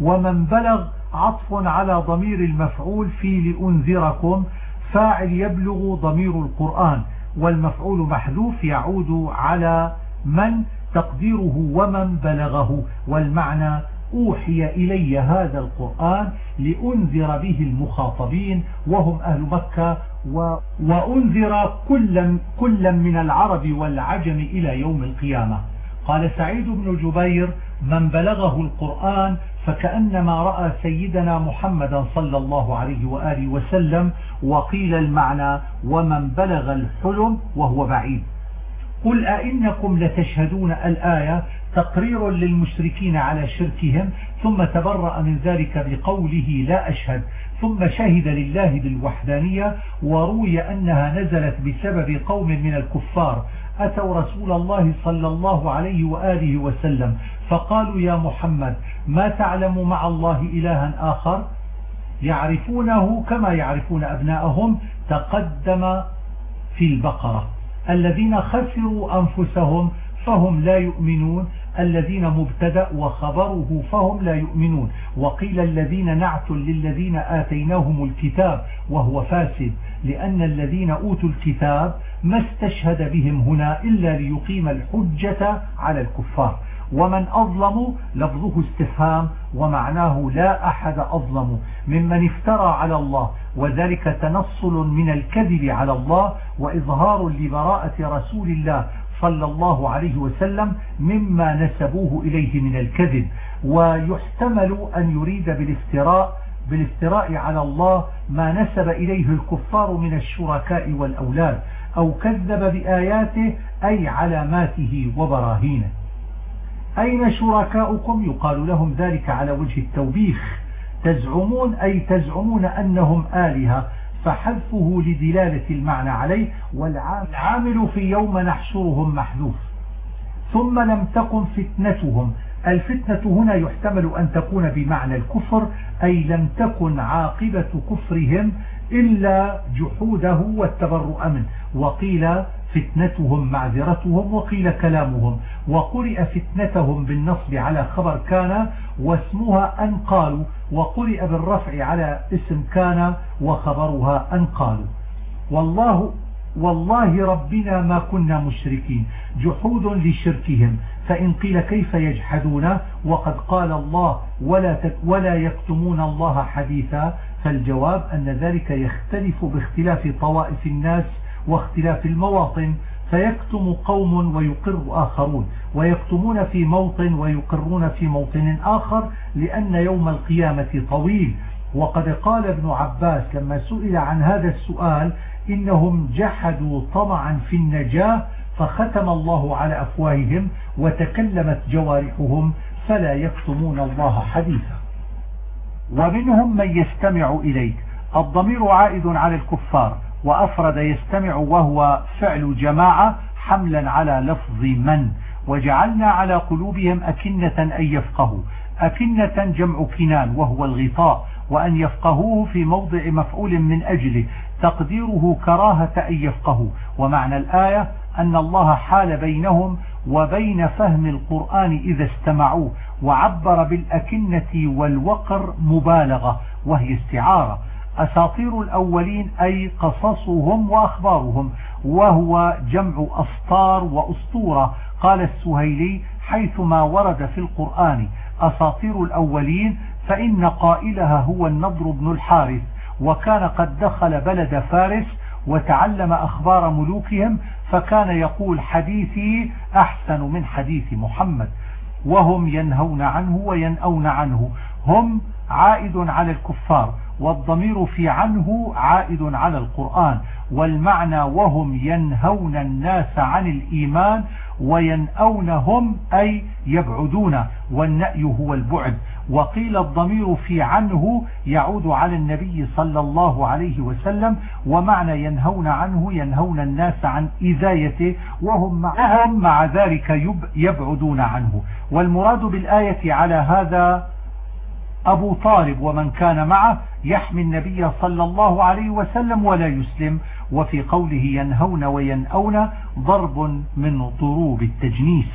ومن بلغ عطف على ضمير المفعول في لأنذركم فاعل يبلغ ضمير القرآن والمفعول محذوف يعود على من تقديره ومن بلغه والمعنى أوحي إلي هذا القرآن لأنذر به المخاطبين وهم أهل مكة وأنذر كلا, كلا من العرب والعجم إلى يوم القيامة. قال سعيد بن جبير من بلغه القرآن فكأنما رأى سيدنا محمدا صلى الله عليه وآله وسلم وقيل المعنى ومن بلغ الحلم وهو بعيد قل أئنكم لتشهدون الآية تقرير للمشركين على شركهم ثم تبرأ من ذلك بقوله لا أشهد. ثم شهد لله بالوحدانية وروي أنها نزلت بسبب قوم من الكفار. أتوا رسول الله صلى الله عليه وآله وسلم فقالوا يا محمد ما تعلم مع الله إلها آخر؟ يعرفونه كما يعرفون أبناءهم تقدم في البقرة. الذين خسروا أنفسهم فهم لا يؤمنون. الذين مبتدأ وخبره فهم لا يؤمنون. وقيل الذين نعت للذين آتيناهم الكتاب وهو فاسد لأن الذين أوتوا الكتاب ما استشهد بهم هنا إلا ليقيم الحجة على الكفار. ومن أظلم لفظه استفهام ومعناه لا أحد أظلم ممن افترى على الله وذلك تنصل من الكذب على الله وإظهار لبراءة رسول الله صلى الله عليه وسلم مما نسبوه إليه من الكذب. ويحتمل أن يريد بالافتراء بالافتراء على الله ما نسب إليه الكفار من الشركاء والأولاد أو كذب بآياته أي علاماته وبراهينه. أين شركاؤكم؟ يقال لهم ذلك على وجه التوبيخ. تزعمون أي تزعمون أنهم آلهة. فحذفه لدلالة المعنى عليه والعامل في يوم نحشرهم محذوف. ثم لم تكن فتنتهم. الفتنة هنا يحتمل أن تكون بمعنى الكفر أي لم تكن عاقبة كفرهم إلا جحوده والتبرؤ منه. وقيل فتنتهم معذرتهم وقيل كلامهم. وقرئ فتنتهم بالنصب على خبر كان واسمها أن قالوا وقرئ بالرفع على اسم كان وخبرها أن قالوا. والله والله ربنا ما كنا مشركين جحود لشركهم فإن قيل كيف يجحدون؟ وقد قال الله ولا, ولا يكتمون الله حديثا. فالجواب أن ذلك يختلف باختلاف طوائف الناس واختلاف المواطن فيكتم قوم ويقر آخرون. ويكتمون في موطن ويقرون في موطن آخر لأن يوم القيامة طويل. وقد قال ابن عباس لما سئل عن هذا السؤال إنهم جحدوا طمعا في النجاة فختم الله على أفواههم وتكلمت جوارحهم فلا يكتمون الله حديثا. ومنهم من يستمع إليك. الضمير عائد على الكفار. وأفرد يستمع وهو فعل جماعة حملا على لفظ من وجعلنا على قلوبهم أكنة أن يفقهوا. أكنة جمع كنان وهو الغطاء وأن يفقهوه في موضع مفعول من أجله. تقديره كراهة أن يفقهوا ومعنى الآية أن الله حال بينهم وبين فهم القرآن إذا استمعوه وعبر بالأكنة والوقر مبالغة وهي استعارة. أساطير الأولين أي قصصهم وأخبارهم وهو جمع أسطار وأسطورة. قال السهيلي حيثما ورد في القرآن أساطير الأولين فإن قائلها هو النضر بن الحارث وكان قد دخل بلد فارس وتعلم أخبار ملوكهم فكان يقول حديثي أحسن من حديث محمد. وهم ينهون عنه وينأون عنه. هم عائد على الكفار. والضمير في عنه عائد على القرآن والمعنى وهم ينهون الناس عن الإيمان وينأونهم أي يبعدون والنأي هو البعد. وقيل الضمير في عنه يعود على النبي صلى الله عليه وسلم ومعنى ينهون عنه ينهون الناس عن إذايته وهم معهم مع ذلك يبعدون عنه. والمراد بالآية على هذا أبو طالب ومن كان معه يحمي النبي صلى الله عليه وسلم ولا يسلم وفي قوله ينهون وينأون ضرب من ضروب التجنيس.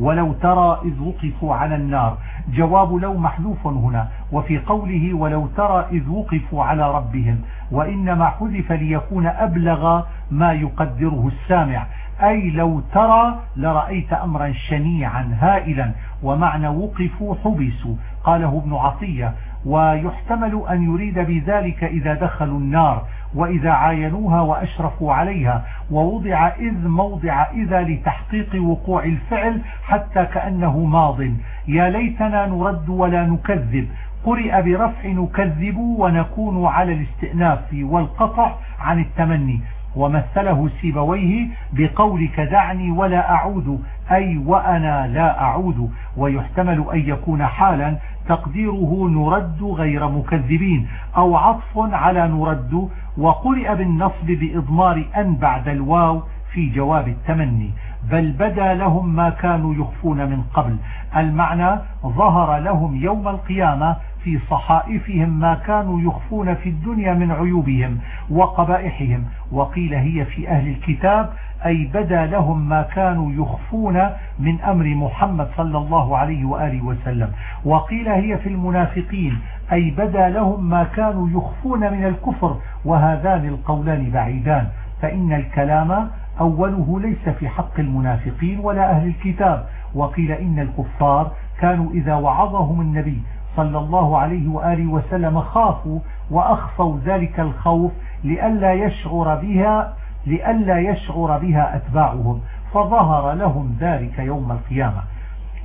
ولو ترى إذ وقفوا على النار. جواب لو محذوف هنا. وفي قوله ولو ترى إذ وقفوا على ربهم. وإنما حذف ليكون أبلغ ما يقدره السامع. أي لو ترى لرأيت أمرا شنيعا هائلا. ومعنى وقفوا حبسوا. قاله ابن عطية ويحتمل أن يريد بذلك إذا دخلوا النار وإذا عاينوها وأشرفوا عليها ووضع إذ موضع إذا لتحقيق وقوع الفعل حتى كأنه ماض. يا ليتنا نرد ولا نكذب. قرئ برفع نكذب ونكون على الاستئناف والقطع عن التمني. ومثله سيبويه بقولك دعني ولا أعود أي وأنا لا أعود. ويحتمل أن يكون حالا تقديره نرد غير مكذبين أو عطف على نرد وقرئ بالنصب بإضمار أن بعد الواو في جواب التمني. بل بدا لهم ما كانوا يخفون من قبل. المعنى ظهر لهم يوم القيامة في صحائفهم ما كانوا يخفون في الدنيا من عيوبهم وقبائحهم. وقيل هي في أهل الكتاب أي بدا لهم ما كانوا يخفون من أمر محمد صلى الله عليه وآله وسلم. وقيل هي في المنافقين أي بدا لهم ما كانوا يخفون من الكفر وهذان القولان بعيدان فإن الكلام أوله ليس في حق المنافقين ولا أهل الكتاب. وقيل إن الكفار كانوا إذا وعظهم النبي صلى الله عليه وآله وسلم خافوا وأخفوا ذلك الخوف لئلا يشعر بها لئلا يشعر بها أتباعهم فظهر لهم ذلك يوم القيامة.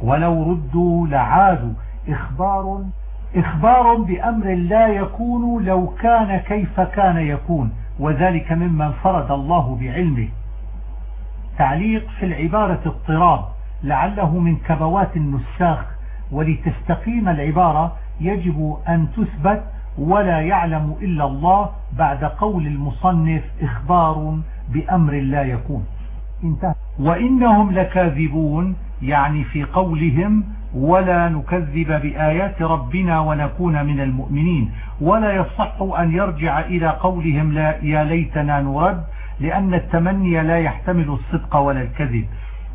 ولو ردوا لعادوا. إخبار إخبار بأمر لا يكون لو كان كيف كان يكون وذلك ممن فرد الله بعلمه. تعليق في العبارة اضطراب لعله من كبوات النساخ ولتستقيم العبارة يجب أن تثبت ولا يعلم إلا الله بعد قول المصنف إخبار بأمر لا يكون. انتهى. وإنهم لكاذبون يعني في قولهم ولا نكذب بآيات ربنا ونكون من المؤمنين. ولا يصح أن يرجع إلى قولهم لا يا ليتنا نرد لأن التمني لا يحتمل الصدق ولا الكذب.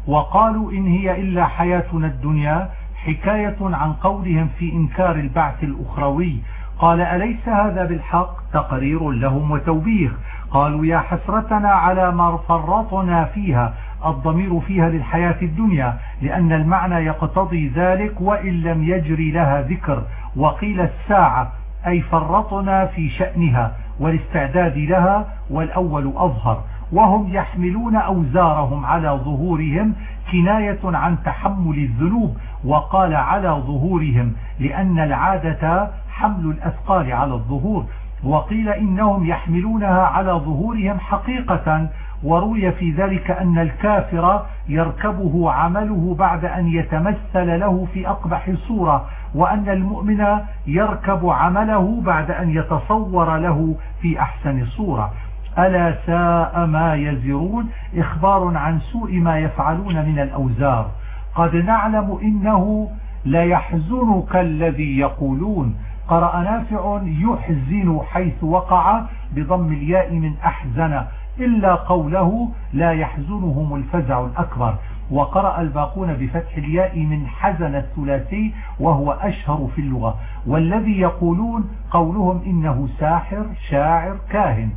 وقالوا إن هي إلا حياتنا الدنيا حكاية عن قولهم في إنكار البعث الأخروي. قال أليس هذا بالحق؟ تقرير لهم وتوبيخ. قالوا يا حسرتنا على ما فرطنا فيها. الضمير فيها للحياة الدنيا لأن المعنى يقتضي ذلك وإن لم يجري لها ذكر. وقيل الساعة أي فرطنا في شأنها والاستعداد لها والأول أظهر. وهم يحملون أوزارهم على ظهورهم كناية عن تحمل الذنوب. وقال على ظهورهم لأن العادة حمل الأثقال على الظهور. وقيل إنهم يحملونها على ظهورهم حقيقة وروي في ذلك أن الكافر يركبه عمله بعد أن يتمثل له في أقبح صورة وأن المؤمن يركب عمله بعد أن يتصور له في أحسن صورة. ألا ساء ما يزرون؟ إخبار عن سوء ما يفعلون من الأوزار. قد نعلم إنه ليحزنك الذي يقولون. قرأ نافع يحزن حيث وقع بضم الياء من أحزن. إلا قوله لا يحزنهم الفزع الأكبر. وقرأ الباقون بفتح الياء من حزن الثلاثي وهو أشهر في اللغة. والذي يقولون قولهم إنه ساحر شاعر كاهن.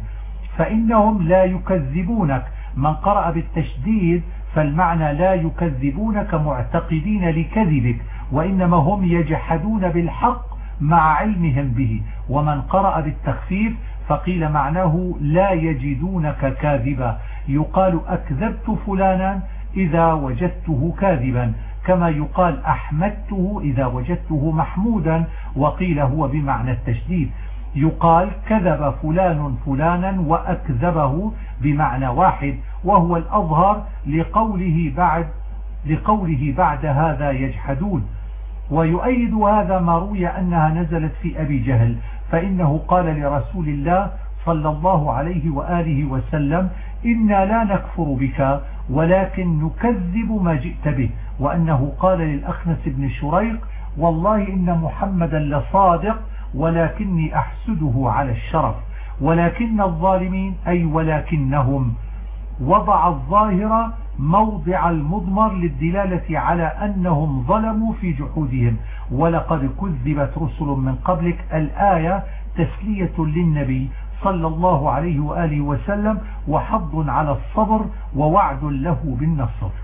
فإنهم لا يكذبونك. من قرأ بالتشديد فالمعنى لا يكذبونك معتقدين لكذبك وإنما هم يجحدون بالحق مع علمهم به. ومن قرأ بالتخفيف فقيل معناه لا يجدونك كاذبا. يقال أكذبت فلانا إذا وجدته كاذبا كما يقال أحمدته إذا وجدته محمودا وقيل هو بمعنى التشديد. يقال كذب فلان فلانا وأكذبه بمعنى واحد وهو الأظهر لقوله بعد لقوله بعد هذا يجحدون. ويؤيد هذا ما روي أنها نزلت في أبي جهل. فإنه قال لرسول الله صلى الله عليه وآله وسلم إنا لا نكفر بك ولكن نكذب ما جئت به. وأنه قال للأخنس بن شريق والله إن محمدا لصادق ولكني أحسده على الشرف. ولكن الظالمين أي ولكنهم. وضع الظاهر موضع المضمر للدلالة على أنهم ظلموا في جحودهم. ولقد كذبت رسل من قبلك الآية تسلية للنبي صلى الله عليه وآله وسلم وحض على الصبر ووعد له بالنصر.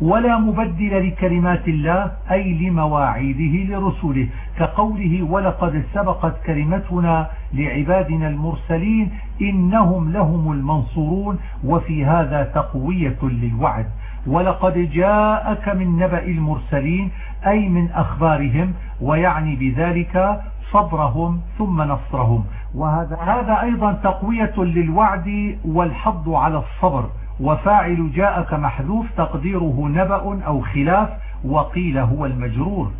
ولا مبدل لكلمات الله أي لمواعيده لرسله. كقوله ولقد سبقت كلمتنا لعبادنا المرسلين إنهم لهم المنصورون وفي هذا تقوية للوعد. ولقد جاءك من نبأ المرسلين أي من أخبارهم ويعني بذلك صبرهم ثم نصرهم. وهذا هذا أيضا تقوية للوعد والحض على الصبر. وفاعل جاءك محذوف تقديره نبأ أو خلاف وقيل هو المجرور.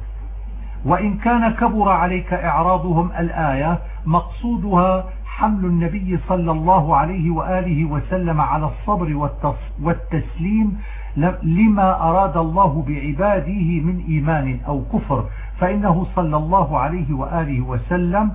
وإن كان كبر عليك إعراضهم الآية مقصودها حمل النبي صلى الله عليه وآله وسلم على الصبر والتسليم لما أراد الله بعباده من إيمان أو كفر. فإنه صلى الله عليه وآله وسلم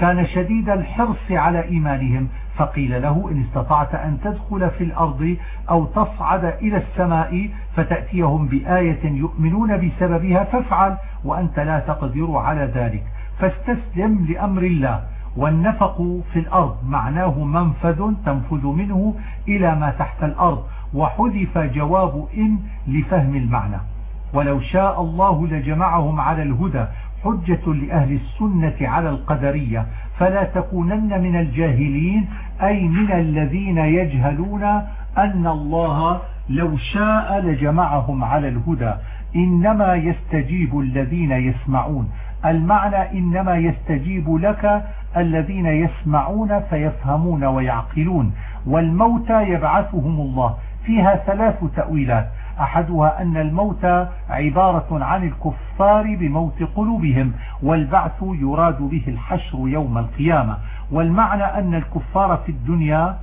كان شديد الحرص على إيمانهم. فقيل له إن استطعت أن تدخل في الأرض أو تصعد إلى السماء فتأتيهم بآية يؤمنون بسببها فافعل وأنت لا تقدر على ذلك. فاستسلم لأمر الله. والنفق في الأرض معناه منفذ تنفذ منه إلى ما تحت الأرض. وحذف جواب إن لفهم المعنى. ولو شاء الله لجمعهم على الهدى. حجة لأهل السنة على القدرية. فلا تكونن من الجاهلين أي من الذين يجهلون أن الله لو شاء لجمعهم على الهدى. إنما يستجيب الذين يسمعون. المعنى إنما يستجيب لك الذين يسمعون فيفهمون ويعقلون. والموتى يبعثهم الله. فيها ثلاث تأويلات. أحدها أن الموت عبارة عن الكفار بموت قلوبهم والبعث يراد به الحشر يوم القيامة. والمعنى أن الكفار في الدنيا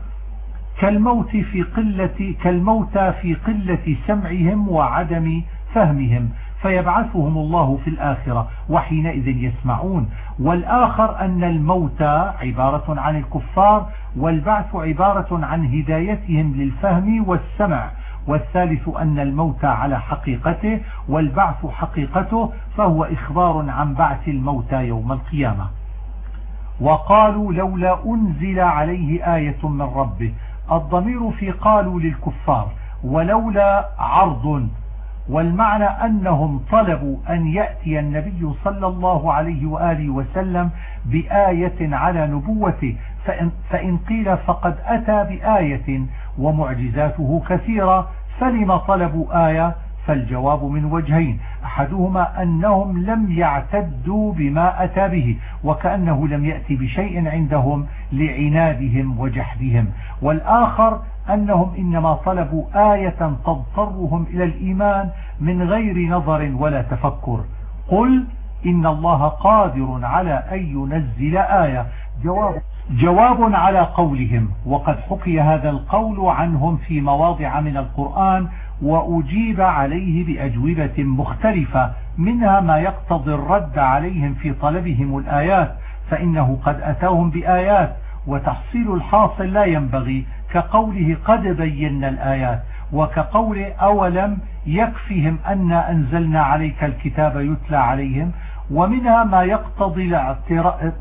كالموت في قلة كالموتى في قلة سمعهم وعدم فهمهم فيبعثهم الله في الآخرة وحينئذ يسمعون. والآخر أن الموت عبارة عن الكفار والبعث عبارة عن هدايتهم للفهم والسمع. والثالث أن الموت على حقيقته والبعث حقيقته فهو إخبار عن بعث الموتى يوم القيامة. وقالوا لولا أنزل عليه آية من ربه. الضمير في قالوا للكفار ولولا عرض. والمعنى أنهم طلبوا أن يأتي النبي صلى الله عليه وآله وسلم بآية على نبوته فإن, فإن قيل فقد أتى بآية. ومعجزاته كثيرة فلم طلبوا آية فالجواب من وجهين. أحدهما أنهم لم يعتدوا بما أتى به وكأنه لم يأتي بشيء عندهم لعنادهم وجحدهم. والآخر أنهم إنما طلبوا آية تضطرهم إلى الإيمان من غير نظر ولا تفكر. قل إن الله قادر على أن ينزل آية. جواب جواب على قولهم وقد حكي هذا القول عنهم في مواضع من القرآن وأجيب عليه بأجوبة مختلفة منها ما يقتضي الرد عليهم في طلبهم الآيات فإنه قد أتاهم بآيات وتحصيل الحاصل لا ينبغي كقوله قد بينا الآيات وكقول أولم يكفهم أن أنزلنا عليك الكتاب يتلى عليهم ومنها ما يقتضي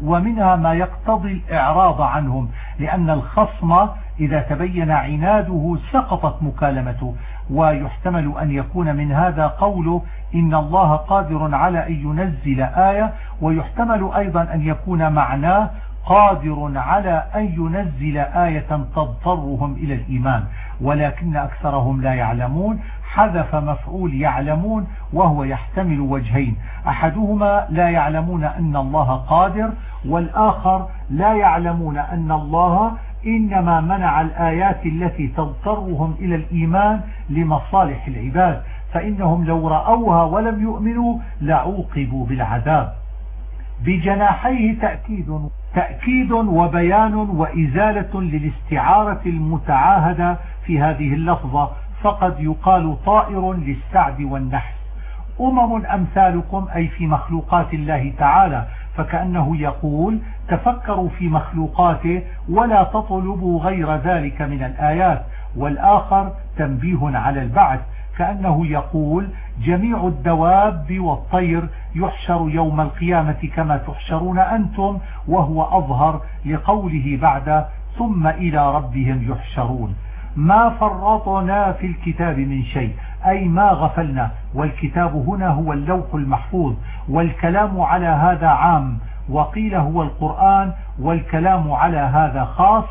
ومنها ما يقتضي الإعراض عنهم لأن الخصم إذا تبين عناده سقطت مكالمته ويحتمل أن يكون من هذا قوله إن الله قادر على أن ينزل آية ويحتمل أيضا أن يكون معناه قادر على أن ينزل آية تضطرهم إلى الإيمان ولكن أكثرهم لا يعلمون. حذف مفعول يعلمون وهو يحتمل وجهين. أحدهما لا يعلمون أن الله قادر والآخر لا يعلمون أن الله إنما منع الآيات التي تضطرهم إلى الإيمان لمصالح العباد فإنهم لو رأوها ولم يؤمنوا لعوقبوا بالعذاب. بجناحيه تأكيد تأكيد وبيان وإزالة للاستعارة المتعاهدة في هذه اللفظة فقد يقال طائر للسعد والنحس. أمم أمثالكم أي في مخلوقات الله تعالى فكأنه يقول تفكروا في مخلوقاته ولا تطلبوا غير ذلك من الآيات. والآخر تنبيه على البعث كأنه يقول جميع الدواب والطير يحشر يوم القيامة كما تحشرون أنتم وهو أظهر لقوله بعد ثم إلى ربهم يحشرون. ما فرطنا في الكتاب من شيء أي ما غفلنا والكتاب هنا هو اللوح المحفوظ والكلام على هذا عام وقيل هو القرآن والكلام على هذا خاص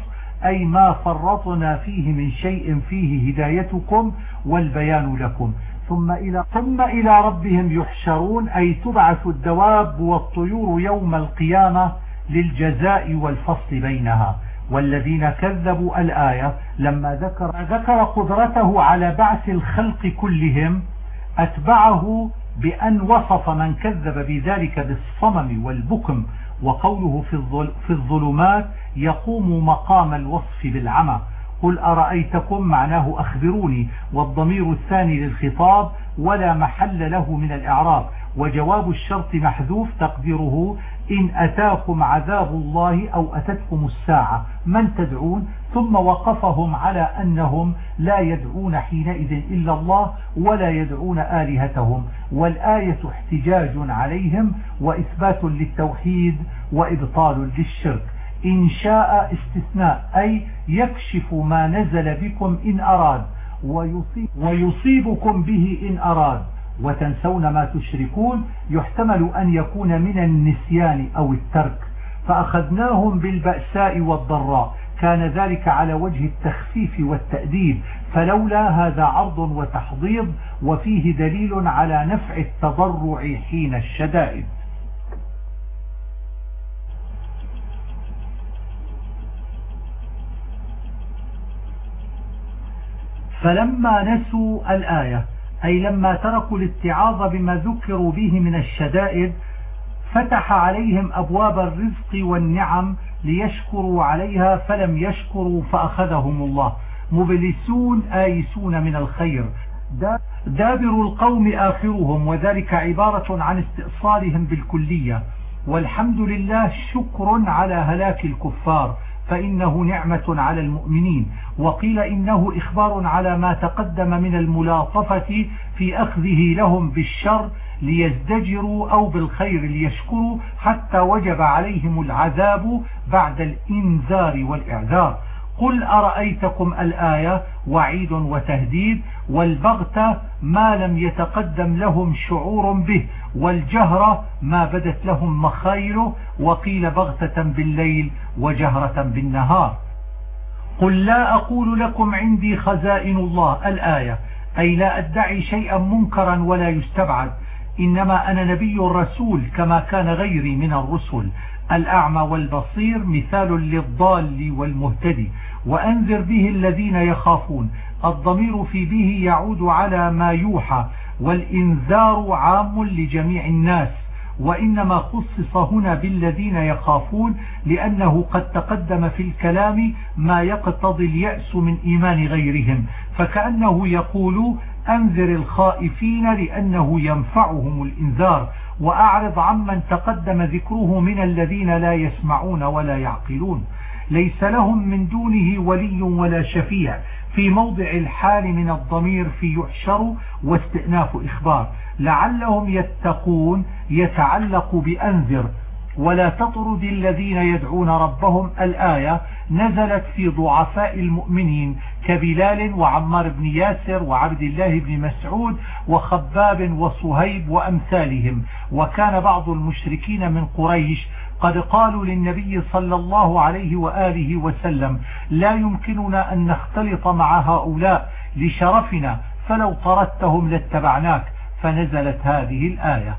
أي ما فرطنا فيه من شيء فيه هدايتكم والبيان لكم. ثم إلى, ثم إلى ربهم يحشرون أي تبعث الدواب والطيور يوم القيامة للجزاء والفصل بينها. والذين كذبوا الآية لما ذكر, ذكر قدرته على بعث الخلق كلهم أتبعه بأن وصف من كذب بذلك بالصمم والبكم وقوله في الظلمات يقوم مقام الوصف بالعمى. قل أرأيتكم؟ معناه أخبروني. والضمير الثاني للخطاب ولا محل له من الإعراب. وجواب الشرط محذوف تقديره إن أتاكم عذاب الله أو أتتكم الساعة. من تدعون؟ ثم وقفهم على أنهم لا يدعون حينئذ إلا الله ولا يدعون آلهتهم. والآية احتجاج عليهم وإثبات للتوحيد وإبطال للشرك. إن شاء استثناء أي يكشف ما نزل بكم إن أراد ويصيب ويصيبكم به إن أراد. وتنسون ما تشركون يحتمل أن يكون من النسيان أو الترك. فأخذناهم بالبأساء والضراء. كان ذلك على وجه التخفيف والتأديب. فلولا هذا عرض وتحضيض وفيه دليل على نفع التضرع حين الشدائد. فلما نسوا الآية أي لما تركوا الاتعاظ بما ذكروا به من الشدائد فتح عليهم أبواب الرزق والنعم ليشكروا عليها فلم يشكروا فأخذهم الله. مبلسون آيسون من الخير. دابر القوم آخرهم وذلك عبارة عن استئصالهم بالكلية. والحمد لله شكر على هلاك الكفار. فإنه نعمة على المؤمنين. وقيل إنه إخبار على ما تقدم من الملاطفة في أخذه لهم بالشر ليزدجروا أو بالخير ليشكروا حتى وجب عليهم العذاب بعد الإنذار والإعذار. قل أرأيتكم الآية؟ وعيد وتهديد. والبغتة ما لم يتقدم لهم شعور به. والجهرة ما بدت لهم مخايله وقيل بغتة بالليل وجهرة بالنهار. قل لا أقول لكم عندي خزائن الله الآية. أي لا أدعي شيئا منكرا ولا يستبعد. إنما أنا نبي رسول كما كان غيري من الرسل. الأعمى والبصير مثال للضال والمهتدي. وأنذر به الذين يخافون. الضمير في به يعود على ما يوحى. والإنذار عام لجميع الناس وإنما خصص هنا بالذين يخافون لأنه قد تقدم في الكلام ما يقتضي اليأس من إيمان غيرهم فكأنه يقول أنذر الخائفين لأنه ينفعهم الإنذار وأعرض عمن تقدم ذكره من الذين لا يسمعون ولا يعقلون. ليس لهم من دونه ولي ولا شفيع في موضع الحال من الضمير في يحشر واستئناف إخبار. لعلهم يتقون يتعلق بأنذر. ولا تطرد الذين يدعون ربهم الآية. نزلت في ضعفاء المؤمنين كبلال وعمار بن ياسر وعبد الله بن مسعود وخباب وصهيب وأمثالهم. وكان بعض المشركين من قريش قد قالوا للنبي صلى الله عليه وآله وسلم لا يمكننا أن نختلط مع هؤلاء لشرفنا فلو طردتهم لاتبعناك. فنزلت هذه الآية.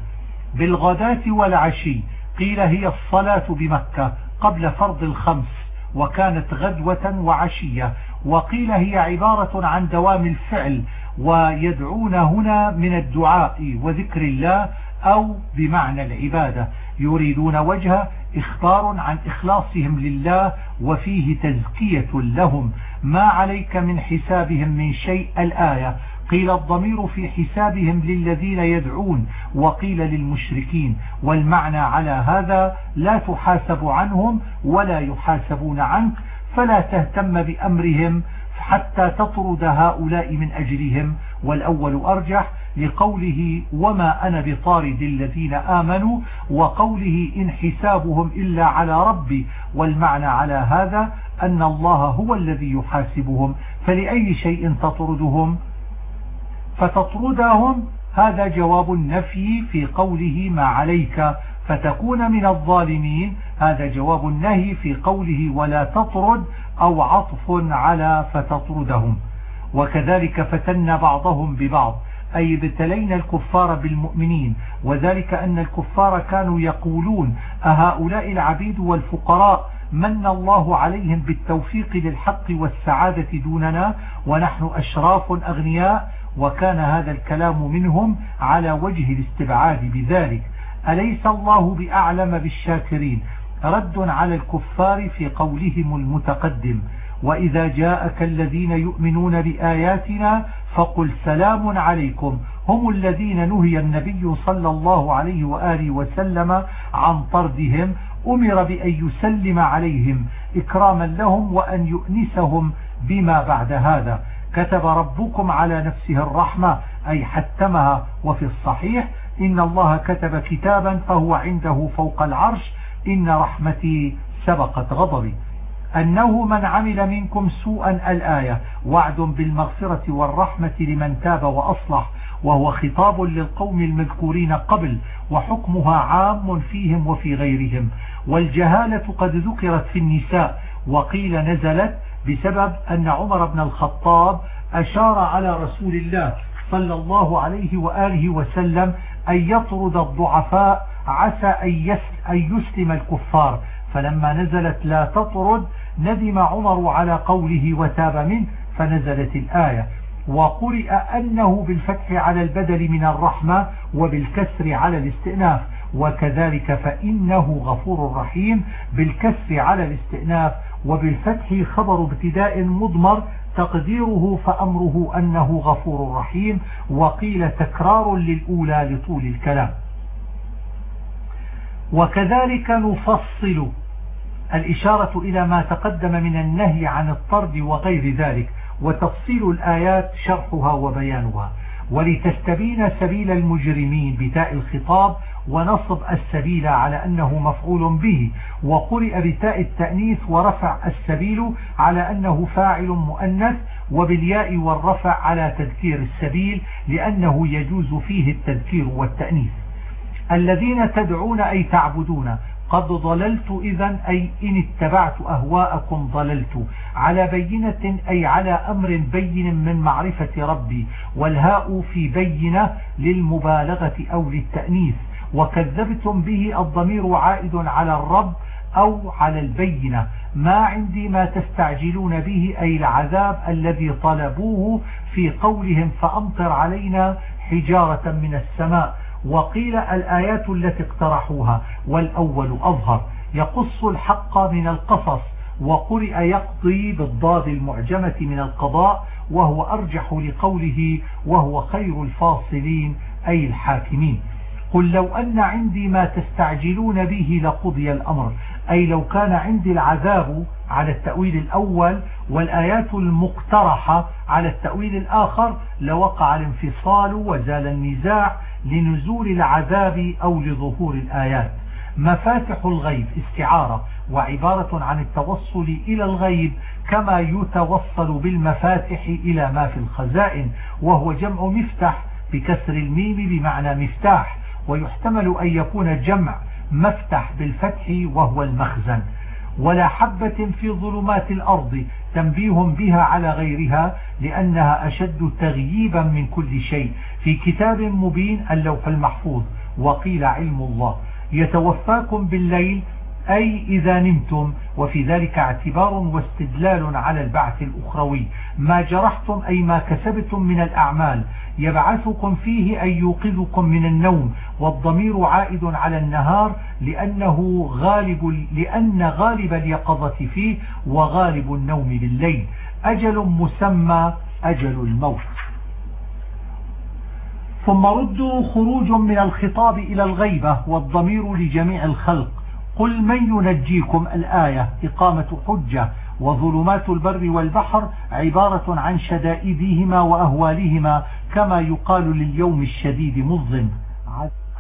بالغداة والعشي قيل هي الصلاة بمكة قبل فرض الخمس وكانت غدوة وعشية وقيل هي عبارة عن دوام الفعل ويدعون هنا من الدعاء وذكر الله أو بمعنى العبادة. يريدون وجه إخبار عن إخلاصهم لله وفيه تزكية لهم. ما عليك من حسابهم من شيء؟ الآية قيل الضمير في حسابهم للذين يدعون وقيل للمشركين. والمعنى على هذا لا تحاسب عنهم ولا يحاسبون عنك فلا تهتم بأمرهم حتى تطرد هؤلاء من أجلهم. والأول أرجح لقوله وما أنا بطارد الذين آمنوا وقوله إن حسابهم إلا على ربي والمعنى على هذا أن الله هو الذي يحاسبهم فلأي شيء تطردهم؟ فتطردهم هذا جواب النفي في قوله ما عليك فتكون من الظالمين هذا جواب النهي في قوله ولا تطرد أو عطف على فتطردهم وكذلك فتن بعضهم ببعض أي ابتلينا الكفار بالمؤمنين وذلك أن الكفار كانوا يقولون أهؤلاء العبيد والفقراء من الله عليهم بالتوفيق للحق والسعادة دوننا ونحن أشراف أغنياء وكان هذا الكلام منهم على وجه الاستبعاد بذلك. أليس الله بأعلم بالشاكرين؟ رد على الكفار في قولهم المتقدم وإذا جاءك الذين يؤمنون بآياتنا فقل سلام عليكم. هم الذين نهي النبي صلى الله عليه وآله وسلم عن طردهم أمر بأن يسلم عليهم إكراما لهم وأن يؤنسهم بما بعد هذا. كتب ربكم على نفسه الرحمة أي حتمها وفي الصحيح إن الله كتب كتابا فهو عنده فوق العرش إن رحمتي سبقت غضبي. أنه من عمل منكم سوءا الآية وعد بالمغفرة والرحمة لمن تاب وأصلح وهو خطاب للقوم المذكورين قبل وحكمها عام فيهم وفي غيرهم. والجهالة قد ذكرت في النساء وقيل نزلت بسبب أن عمر بن الخطاب أشار على رسول الله صلى الله عليه وآله وسلم أن يطرد الضعفاء عسى أن يسلم الكفار. فلما نزلت لا تطرد ندم عمر على قوله وتاب منه فنزلت الآية. وقرئ أنه بالفتح على البدل من الرحمة وبالكسر على الاستئناف. وكذلك فإنه غفور رحيم بالكسر على الاستئناف وبالفتح خبر ابتداء مضمر تقديره فأمره أنه غفور رحيم وقيل تكرار للأولى لطول الكلام. وكذلك نفصل الإشارة إلى ما تقدم من النهي عن الطرد وغير ذلك وتفصيل الآيات شرحها وبيانها. ولتستبين سبيل المجرمين بتاء الخطاب ونصب السبيل على أنه مفعول به وقرئ بتاء التأنيث ورفع السبيل على أنه فاعل مؤنث وبالياء والرفع على تذكير السبيل لأنه يجوز فيه التذكير والتأنيث. الذين تدعون أي تعبدون قد ضللت إذا أي إن اتبعت أهواءكم ضللت. على بينة أي على أمر بين من معرفة ربي. والهاء في بينة للمبالغة أو للتأنيث. وكذبتم به الضمير عائد على الرب أو على البينة. ما عندي ما تستعجلون به أي العذاب الذي طلبوه في قولهم فأمطر علينا حجارة من السماء. وقيل الآيات التي اقترحوها والأول أظهر يقص الحق من القصص وقرئ يقضي بالضاد المعجمة من القضاء وهو أرجح لقوله وهو خير الفاصلين أي الحاكمين. قل لو أن عندي ما تستعجلون به لقضي الأمر أي لو كان عندي العذاب على التأويل الأول والآيات المقترحة على التأويل الآخر لوقع الانفصال وزال النزاع لنزول العذاب أو لظهور الآيات. مفاتح الغيب استعارة وعبارة عن التوصل إلى الغيب كما يتوصل بالمفاتح إلى ما في الخزائن وهو جمع مفتح بكسر الميم بمعنى مفتاح ويحتمل أن يكون جمع مفتح بالفتح وهو المخزن. ولا حبة في ظلمات الأرض تنبيه بها على غيرها لأنها أشد تغييبا من كل شيء. في كتاب مبين اللوح المحفوظ وقيل علم الله. يتوفاكم بالليل أي إذا نمتم وفي ذلك اعتبار واستدلال على البعث الأخروي. ما جرحتم أي ما كسبتم من الأعمال يبعثكم فيه أي يوقظكم من النوم والضمير عائد على النهار لأنه غالب لأن غالب اليقظة فيه وغالب النوم بالليل. أجل مسمى أجل الموت. ثم ردوا خروج من الخطاب إلى الغيبة والضمير لجميع الخلق. قل من ينجيكم الآية؟ إقامة حجة وظلمات البر والبحر عبارة عن شدائدهما وأهوالهما كما يقال لليوم الشديد مظلم.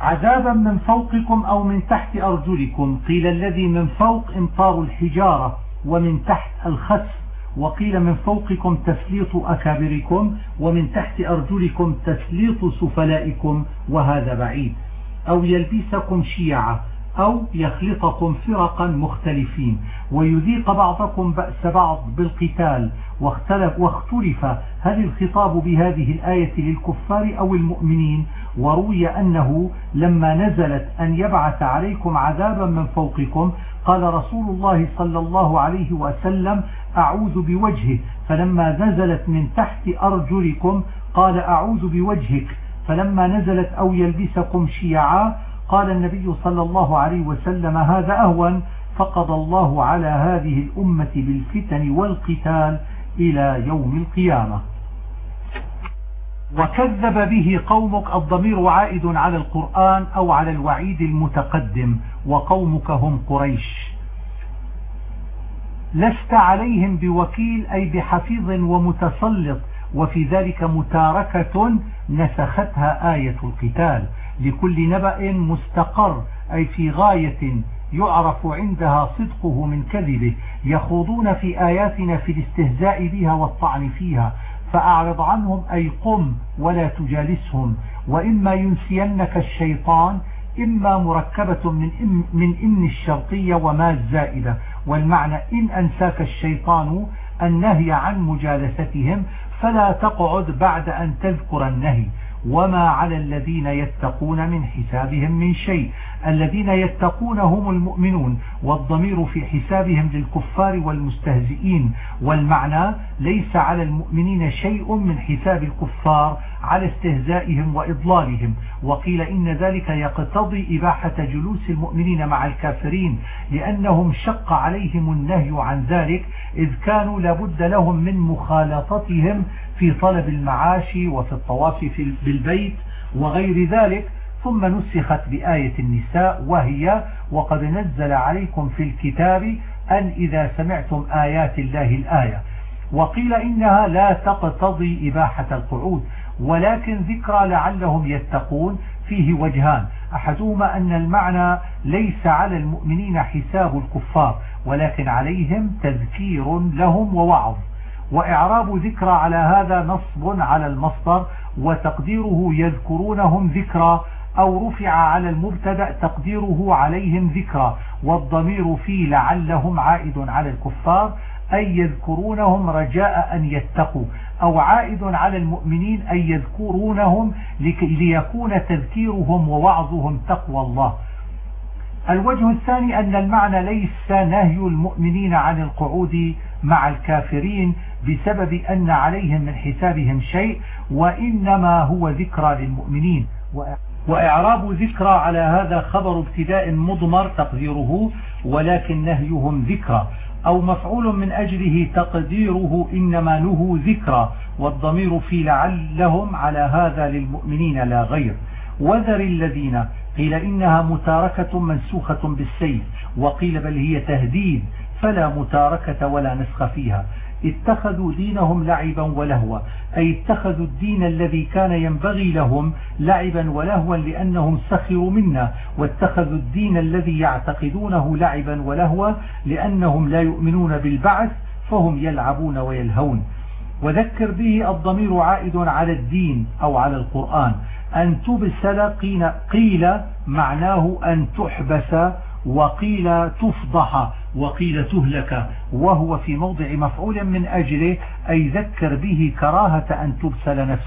عذابا من فوقكم أو من تحت أرجلكم. قيل الذي من فوق امطار الحجارة ومن تحت الخسف. وقيل من فوقكم تسليط أكابركم ومن تحت أرجلكم تسليط سفلائكم وهذا بعيد. أو يلبسكم شيعا أو يخلطكم فرقا مختلفين. ويذيق بعضكم بأس بعض بالقتال. واختلف, واختلف. هل الخطاب بهذه الآية للكفار أو المؤمنين؟ وروي أنه لما نزلت أن يبعث عليكم عذابا من فوقكم قال رسول الله صلى الله عليه وسلم أعوذ بوجهه فلما نزلت من تحت أرجلكم قال أعوذ بوجهك فلما نزلت أو يلبسكم شيعا قال النبي صلى الله عليه وسلم هذا أهون فقضى الله على هذه الأمة بالفتن والقتال إلى يوم القيامة. وكذب به قومك الضمير عائد على القرآن أو على الوعيد المتقدم وقومك هم قريش. لست عليهم بوكيل أي بحفيظ ومتسلط وفي ذلك متاركة نسختها آية القتال. لكل نبأ مستقر أي في غاية يعرف عندها صدقه من كذبه. يخوضون في آياتنا في الاستهزاء بها والطعن فيها فأعرض عنهم أي قم ولا تجالسهم. وإما ينسينك الشيطان إما مركبة من إن الشرطية وما الزائدة. والمعنى إن أنساك الشيطان النهي عن مجالستهم فلا تقعد بعد أن تذكر النهي وما على الذين يتقون من حسابهم من شيء. الذين يتقون هم المؤمنون والضمير في حسابهم للكفار والمستهزئين والمعنى ليس على المؤمنين شيء من حساب الكفار على استهزائهم وإضلالهم. وقيل إن ذلك يقتضي إباحة جلوس المؤمنين مع الكافرين لأنهم شق عليهم النهي عن ذلك إذ كانوا لابد لهم من مخالطتهم في طلب المعاش وفي الطواف بالبيت وغير ذلك. ثم نسخت بآية النساء وهي وقد نزل عليكم في الكتاب أن إذا سمعتم آيات الله الآية وقيل إنها لا تقتضي إباحة القعود ولكن ذكرى لعلهم يتقون فيه وجهان. أحدهما أن المعنى ليس على المؤمنين حساب الكفار ولكن عليهم تذكير لهم ووعظ. وإعراب ذكرى على هذا نصب على المصدر وتقديره يذكرونهم ذكرى أو رفع على المبتدأ تقديره عليهم ذكرى والضمير في لعلهم عائد على الكفار أي يذكرونهم رجاء أن يتقوا أو عائد على المؤمنين أي يذكرونهم ليكون تذكيرهم ووعظهم تقوى الله. الوجه الثاني أن المعنى ليس نهي المؤمنين عن القعود مع الكافرين بسبب أن عليهم من حسابهم شيء وإنما هو ذكرى للمؤمنين. وإعراب ذكرى على هذا خبر ابتداء مضمر تقديره ولكن نهيهم ذكرى. أو مفعول من أجله تقديره إنما له ذكرى. والضمير في لعلهم على هذا للمؤمنين لا غير. وذر الذين قيل إنها متاركة منسوخة بالسيف وقيل بل هي تهديد فلا متاركة ولا نسخ فيها. اتخذوا دينهم لعبا ولهوا أي اتخذوا الدين الذي كان ينبغي لهم لعبا ولهوا لأنهم سخروا منا واتخذوا الدين الذي يعتقدونه لعبا ولهوا لأنهم لا يؤمنون بالبعث فهم يلعبون ويلهون. وذكر به الضمير عائد على الدين أو على القرآن أن تبسل قيل معناه أن تحبس وقيل تفضح. وقيل تهلك وهو في موضع مفعول من أجله أي ذكر به كراهة أن تبسل نفس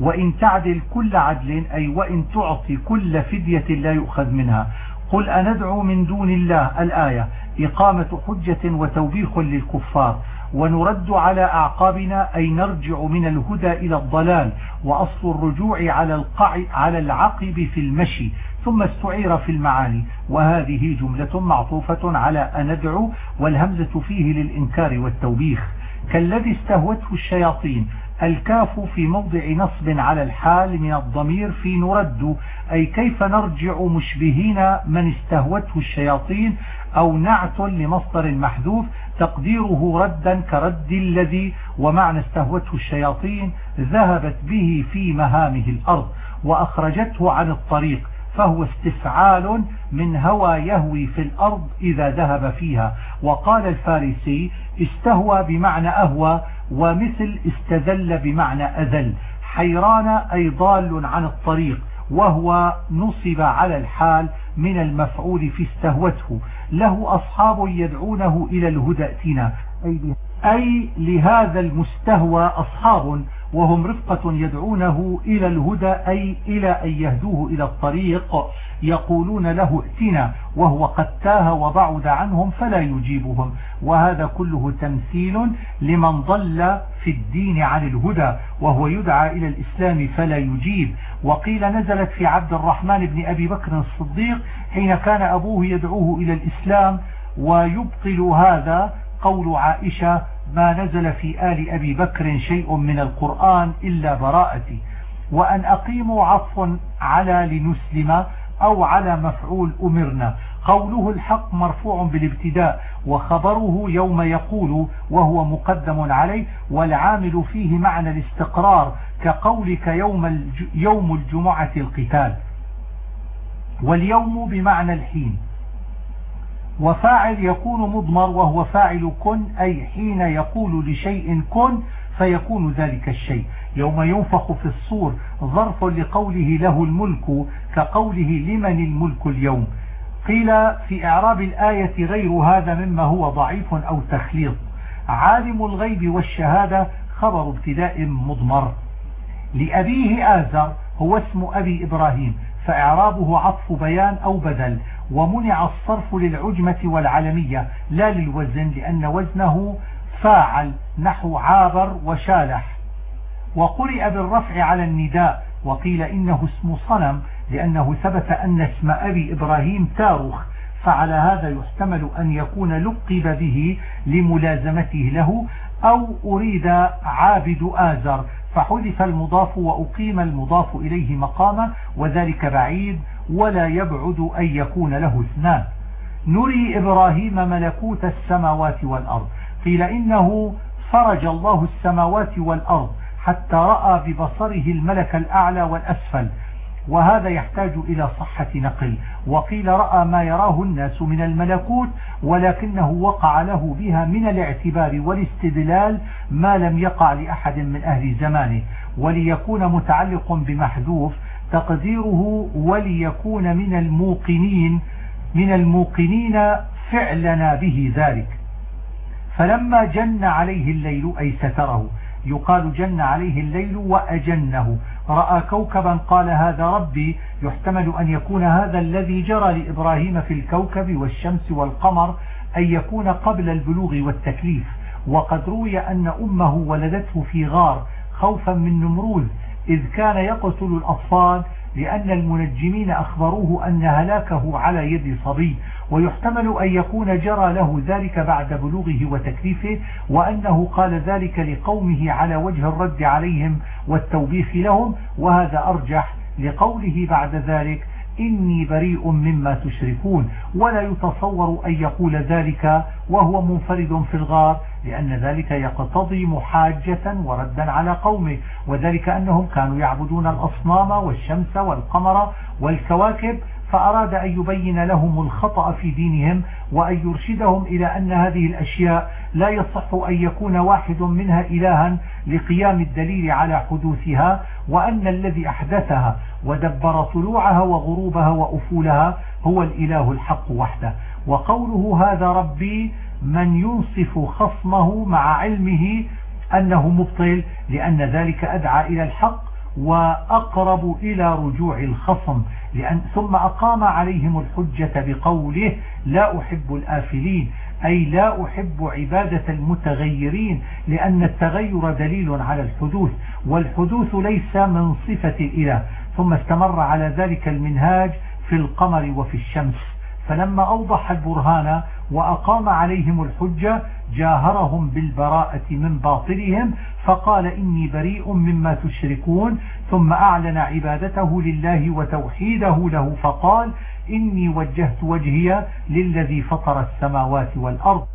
وإن تعدل كل عدل أي وإن تعطي كل فدية لا يؤخذ منها. قل أندعو من دون الله الآية إقامة حجة وتوبيخ للكفار ونرد على أعقابنا أي نرجع من الهدى إلى الضلال وأصل الرجوع على القع على العقب في المشي ثم استعير في المعاني. وهذه جملة معطوفة على أندعو والهمزة فيه للإنكار والتوبيخ. كالذي استهوته الشياطين. الكاف في موضع نصب على الحال من الضمير في نرد. أي كيف نرجع مشبهين من استهوته الشياطين أو نعت لمصدر محذوف تقديره ردا كرد الذي ومعنى استهوته الشياطين ذهبت به في مهامه الأرض وأخرجته عن الطريق فهو استفعال من هوى يهوي في الأرض إذا ذهب فيها. وقال الفارسي استهوى بمعنى أهوى ومثل استذل بمعنى أذل. حيران أي ضال عن الطريق وهو نصب على الحال من المفعول في استهوته. له أصحاب يدعونه إلى الهدى ائتنا. أي لهذا. المستهوى أصحاب وهم رفقة يدعونه إلى الهدى أي إلى أن يهدوه إلى الطريق يقولون له ائتنا وهو قد تاه وبعد عنهم فلا يجيبهم. وهذا كله تمثيل لمن ضل في الدين عن الهدى وهو يدعى إلى الإسلام فلا يجيب. وقيل نزلت في عبد الرحمن بن أبي بكر الصديق حين كان أبوه يدعوه إلى الإسلام ويبطل هذا قول عائشة ما نزل في آل أبي بكر شيء من القرآن إلا براءتي وأن أقيموا عطف على لنسلم أو على مفعول أمرنا. قوله الحق مرفوع بالابتداء وخبره يوم يقول وهو مقدم عليه والعامل فيه معنى الاستقرار كقولك يوم, يوم الجمعة القتال. واليوم بمعنى الحين. وفاعل يكون مضمر وهو فاعل كن أي حين يقول لشيء كن فيكون ذلك الشيء. يوم ينفخ في الصور ظرف لقوله له الملك كقوله لمن الملك اليوم. قيل في إعراب الآية غير هذا مما هو ضعيف أو تخليط. عالم الغيب والشهادة خبر ابتداء مضمر. لأبيه آزر هو اسم أبي إبراهيم. فإعرابه عطف بيان أو بدل ومنع الصرف للعجمة والعلمية لا للوزن لأن وزنه فاعل نحو عابر وشالح. وقرئ بالرفع على النداء وقيل إنه اسم صنم لأنه ثبت أن اسم أبي إبراهيم تارخ. فعلى هذا يحتمل أن يكون لقب به لملازمته له أو أريد عابد آزر. فحذف المضاف وأقيم المضاف إليه مقاما وذلك بعيد ولا يبعد أن يكون له اثنان. نري إبراهيم ملكوت السماوات والأرض. قيل إنه فرج الله السماوات والأرض حتى رأى ببصره الملك الأعلى والأسفل. وهذا يحتاج إلى صحة نقل. وقيل رأى ما يراه الناس من الملكوت ولكنه وقع له بها من الاعتبار والاستدلال ما لم يقع لأحد من أهل زمانه. وليكون متعلق بمحذوف تقديره وليكون من الموقنين من الموقنين فعلنا به ذلك. فلما جن عليه الليل أي ستره يقال جن عليه الليل وأجنه. رأى كوكبا قال هذا ربي. يحتمل أن يكون هذا الذي جرى لإبراهيم في الكوكب والشمس والقمر أن يكون قبل البلوغ والتكليف. وقد روي أن أمه ولدته في غار خوفا من نمروذ إذ كان يقتل الأطفال لأن المنجمين أخبروه أن هلاكه على يد صبي. ويحتمل أن يكون جرى له ذلك بعد بلوغه وتكليفه وأنه قال ذلك لقومه على وجه الرد عليهم والتوبيخ لهم وهذا أرجح لقوله بعد ذلك إني بريء مما تشركون. ولا يتصور أن يقول ذلك وهو منفرد في الغار لأن ذلك يقتضي محاجة وردا على قومه وذلك أنهم كانوا يعبدون الأصنام والشمس والقمر والكواكب فأراد أن يبين لهم الخطأ في دينهم وأن يرشدهم إلى أن هذه الأشياء لا يصح أن يكون واحد منها إلها لقيام الدليل على حدوثها وأن الذي أحدثها ودبر طلوعها وغروبها وأفولها هو الإله الحق وحده. وقوله هذا ربي من ينصف خصمه مع علمه أنه مبطل لأن ذلك أدعى إلى الحق وأقرب إلى رجوع الخصم. لأن ثم أقام عليهم الحجة بقوله لا أحب الآفلين أي لا أحب عبادة المتغيرين لأن التغير دليل على الحدوث والحدوث ليس من صفة الإله. ثم استمر على ذلك المنهاج في القمر وفي الشمس. فلما أوضح البرهان وأقام عليهم الحجة جاهرهم بالبراءة من باطلهم فقال إني بريء مما تشركون ثم أعلن عبادته لله وتوحيده له فقال إني وجهت وجهي للذي فطر السماوات والأرض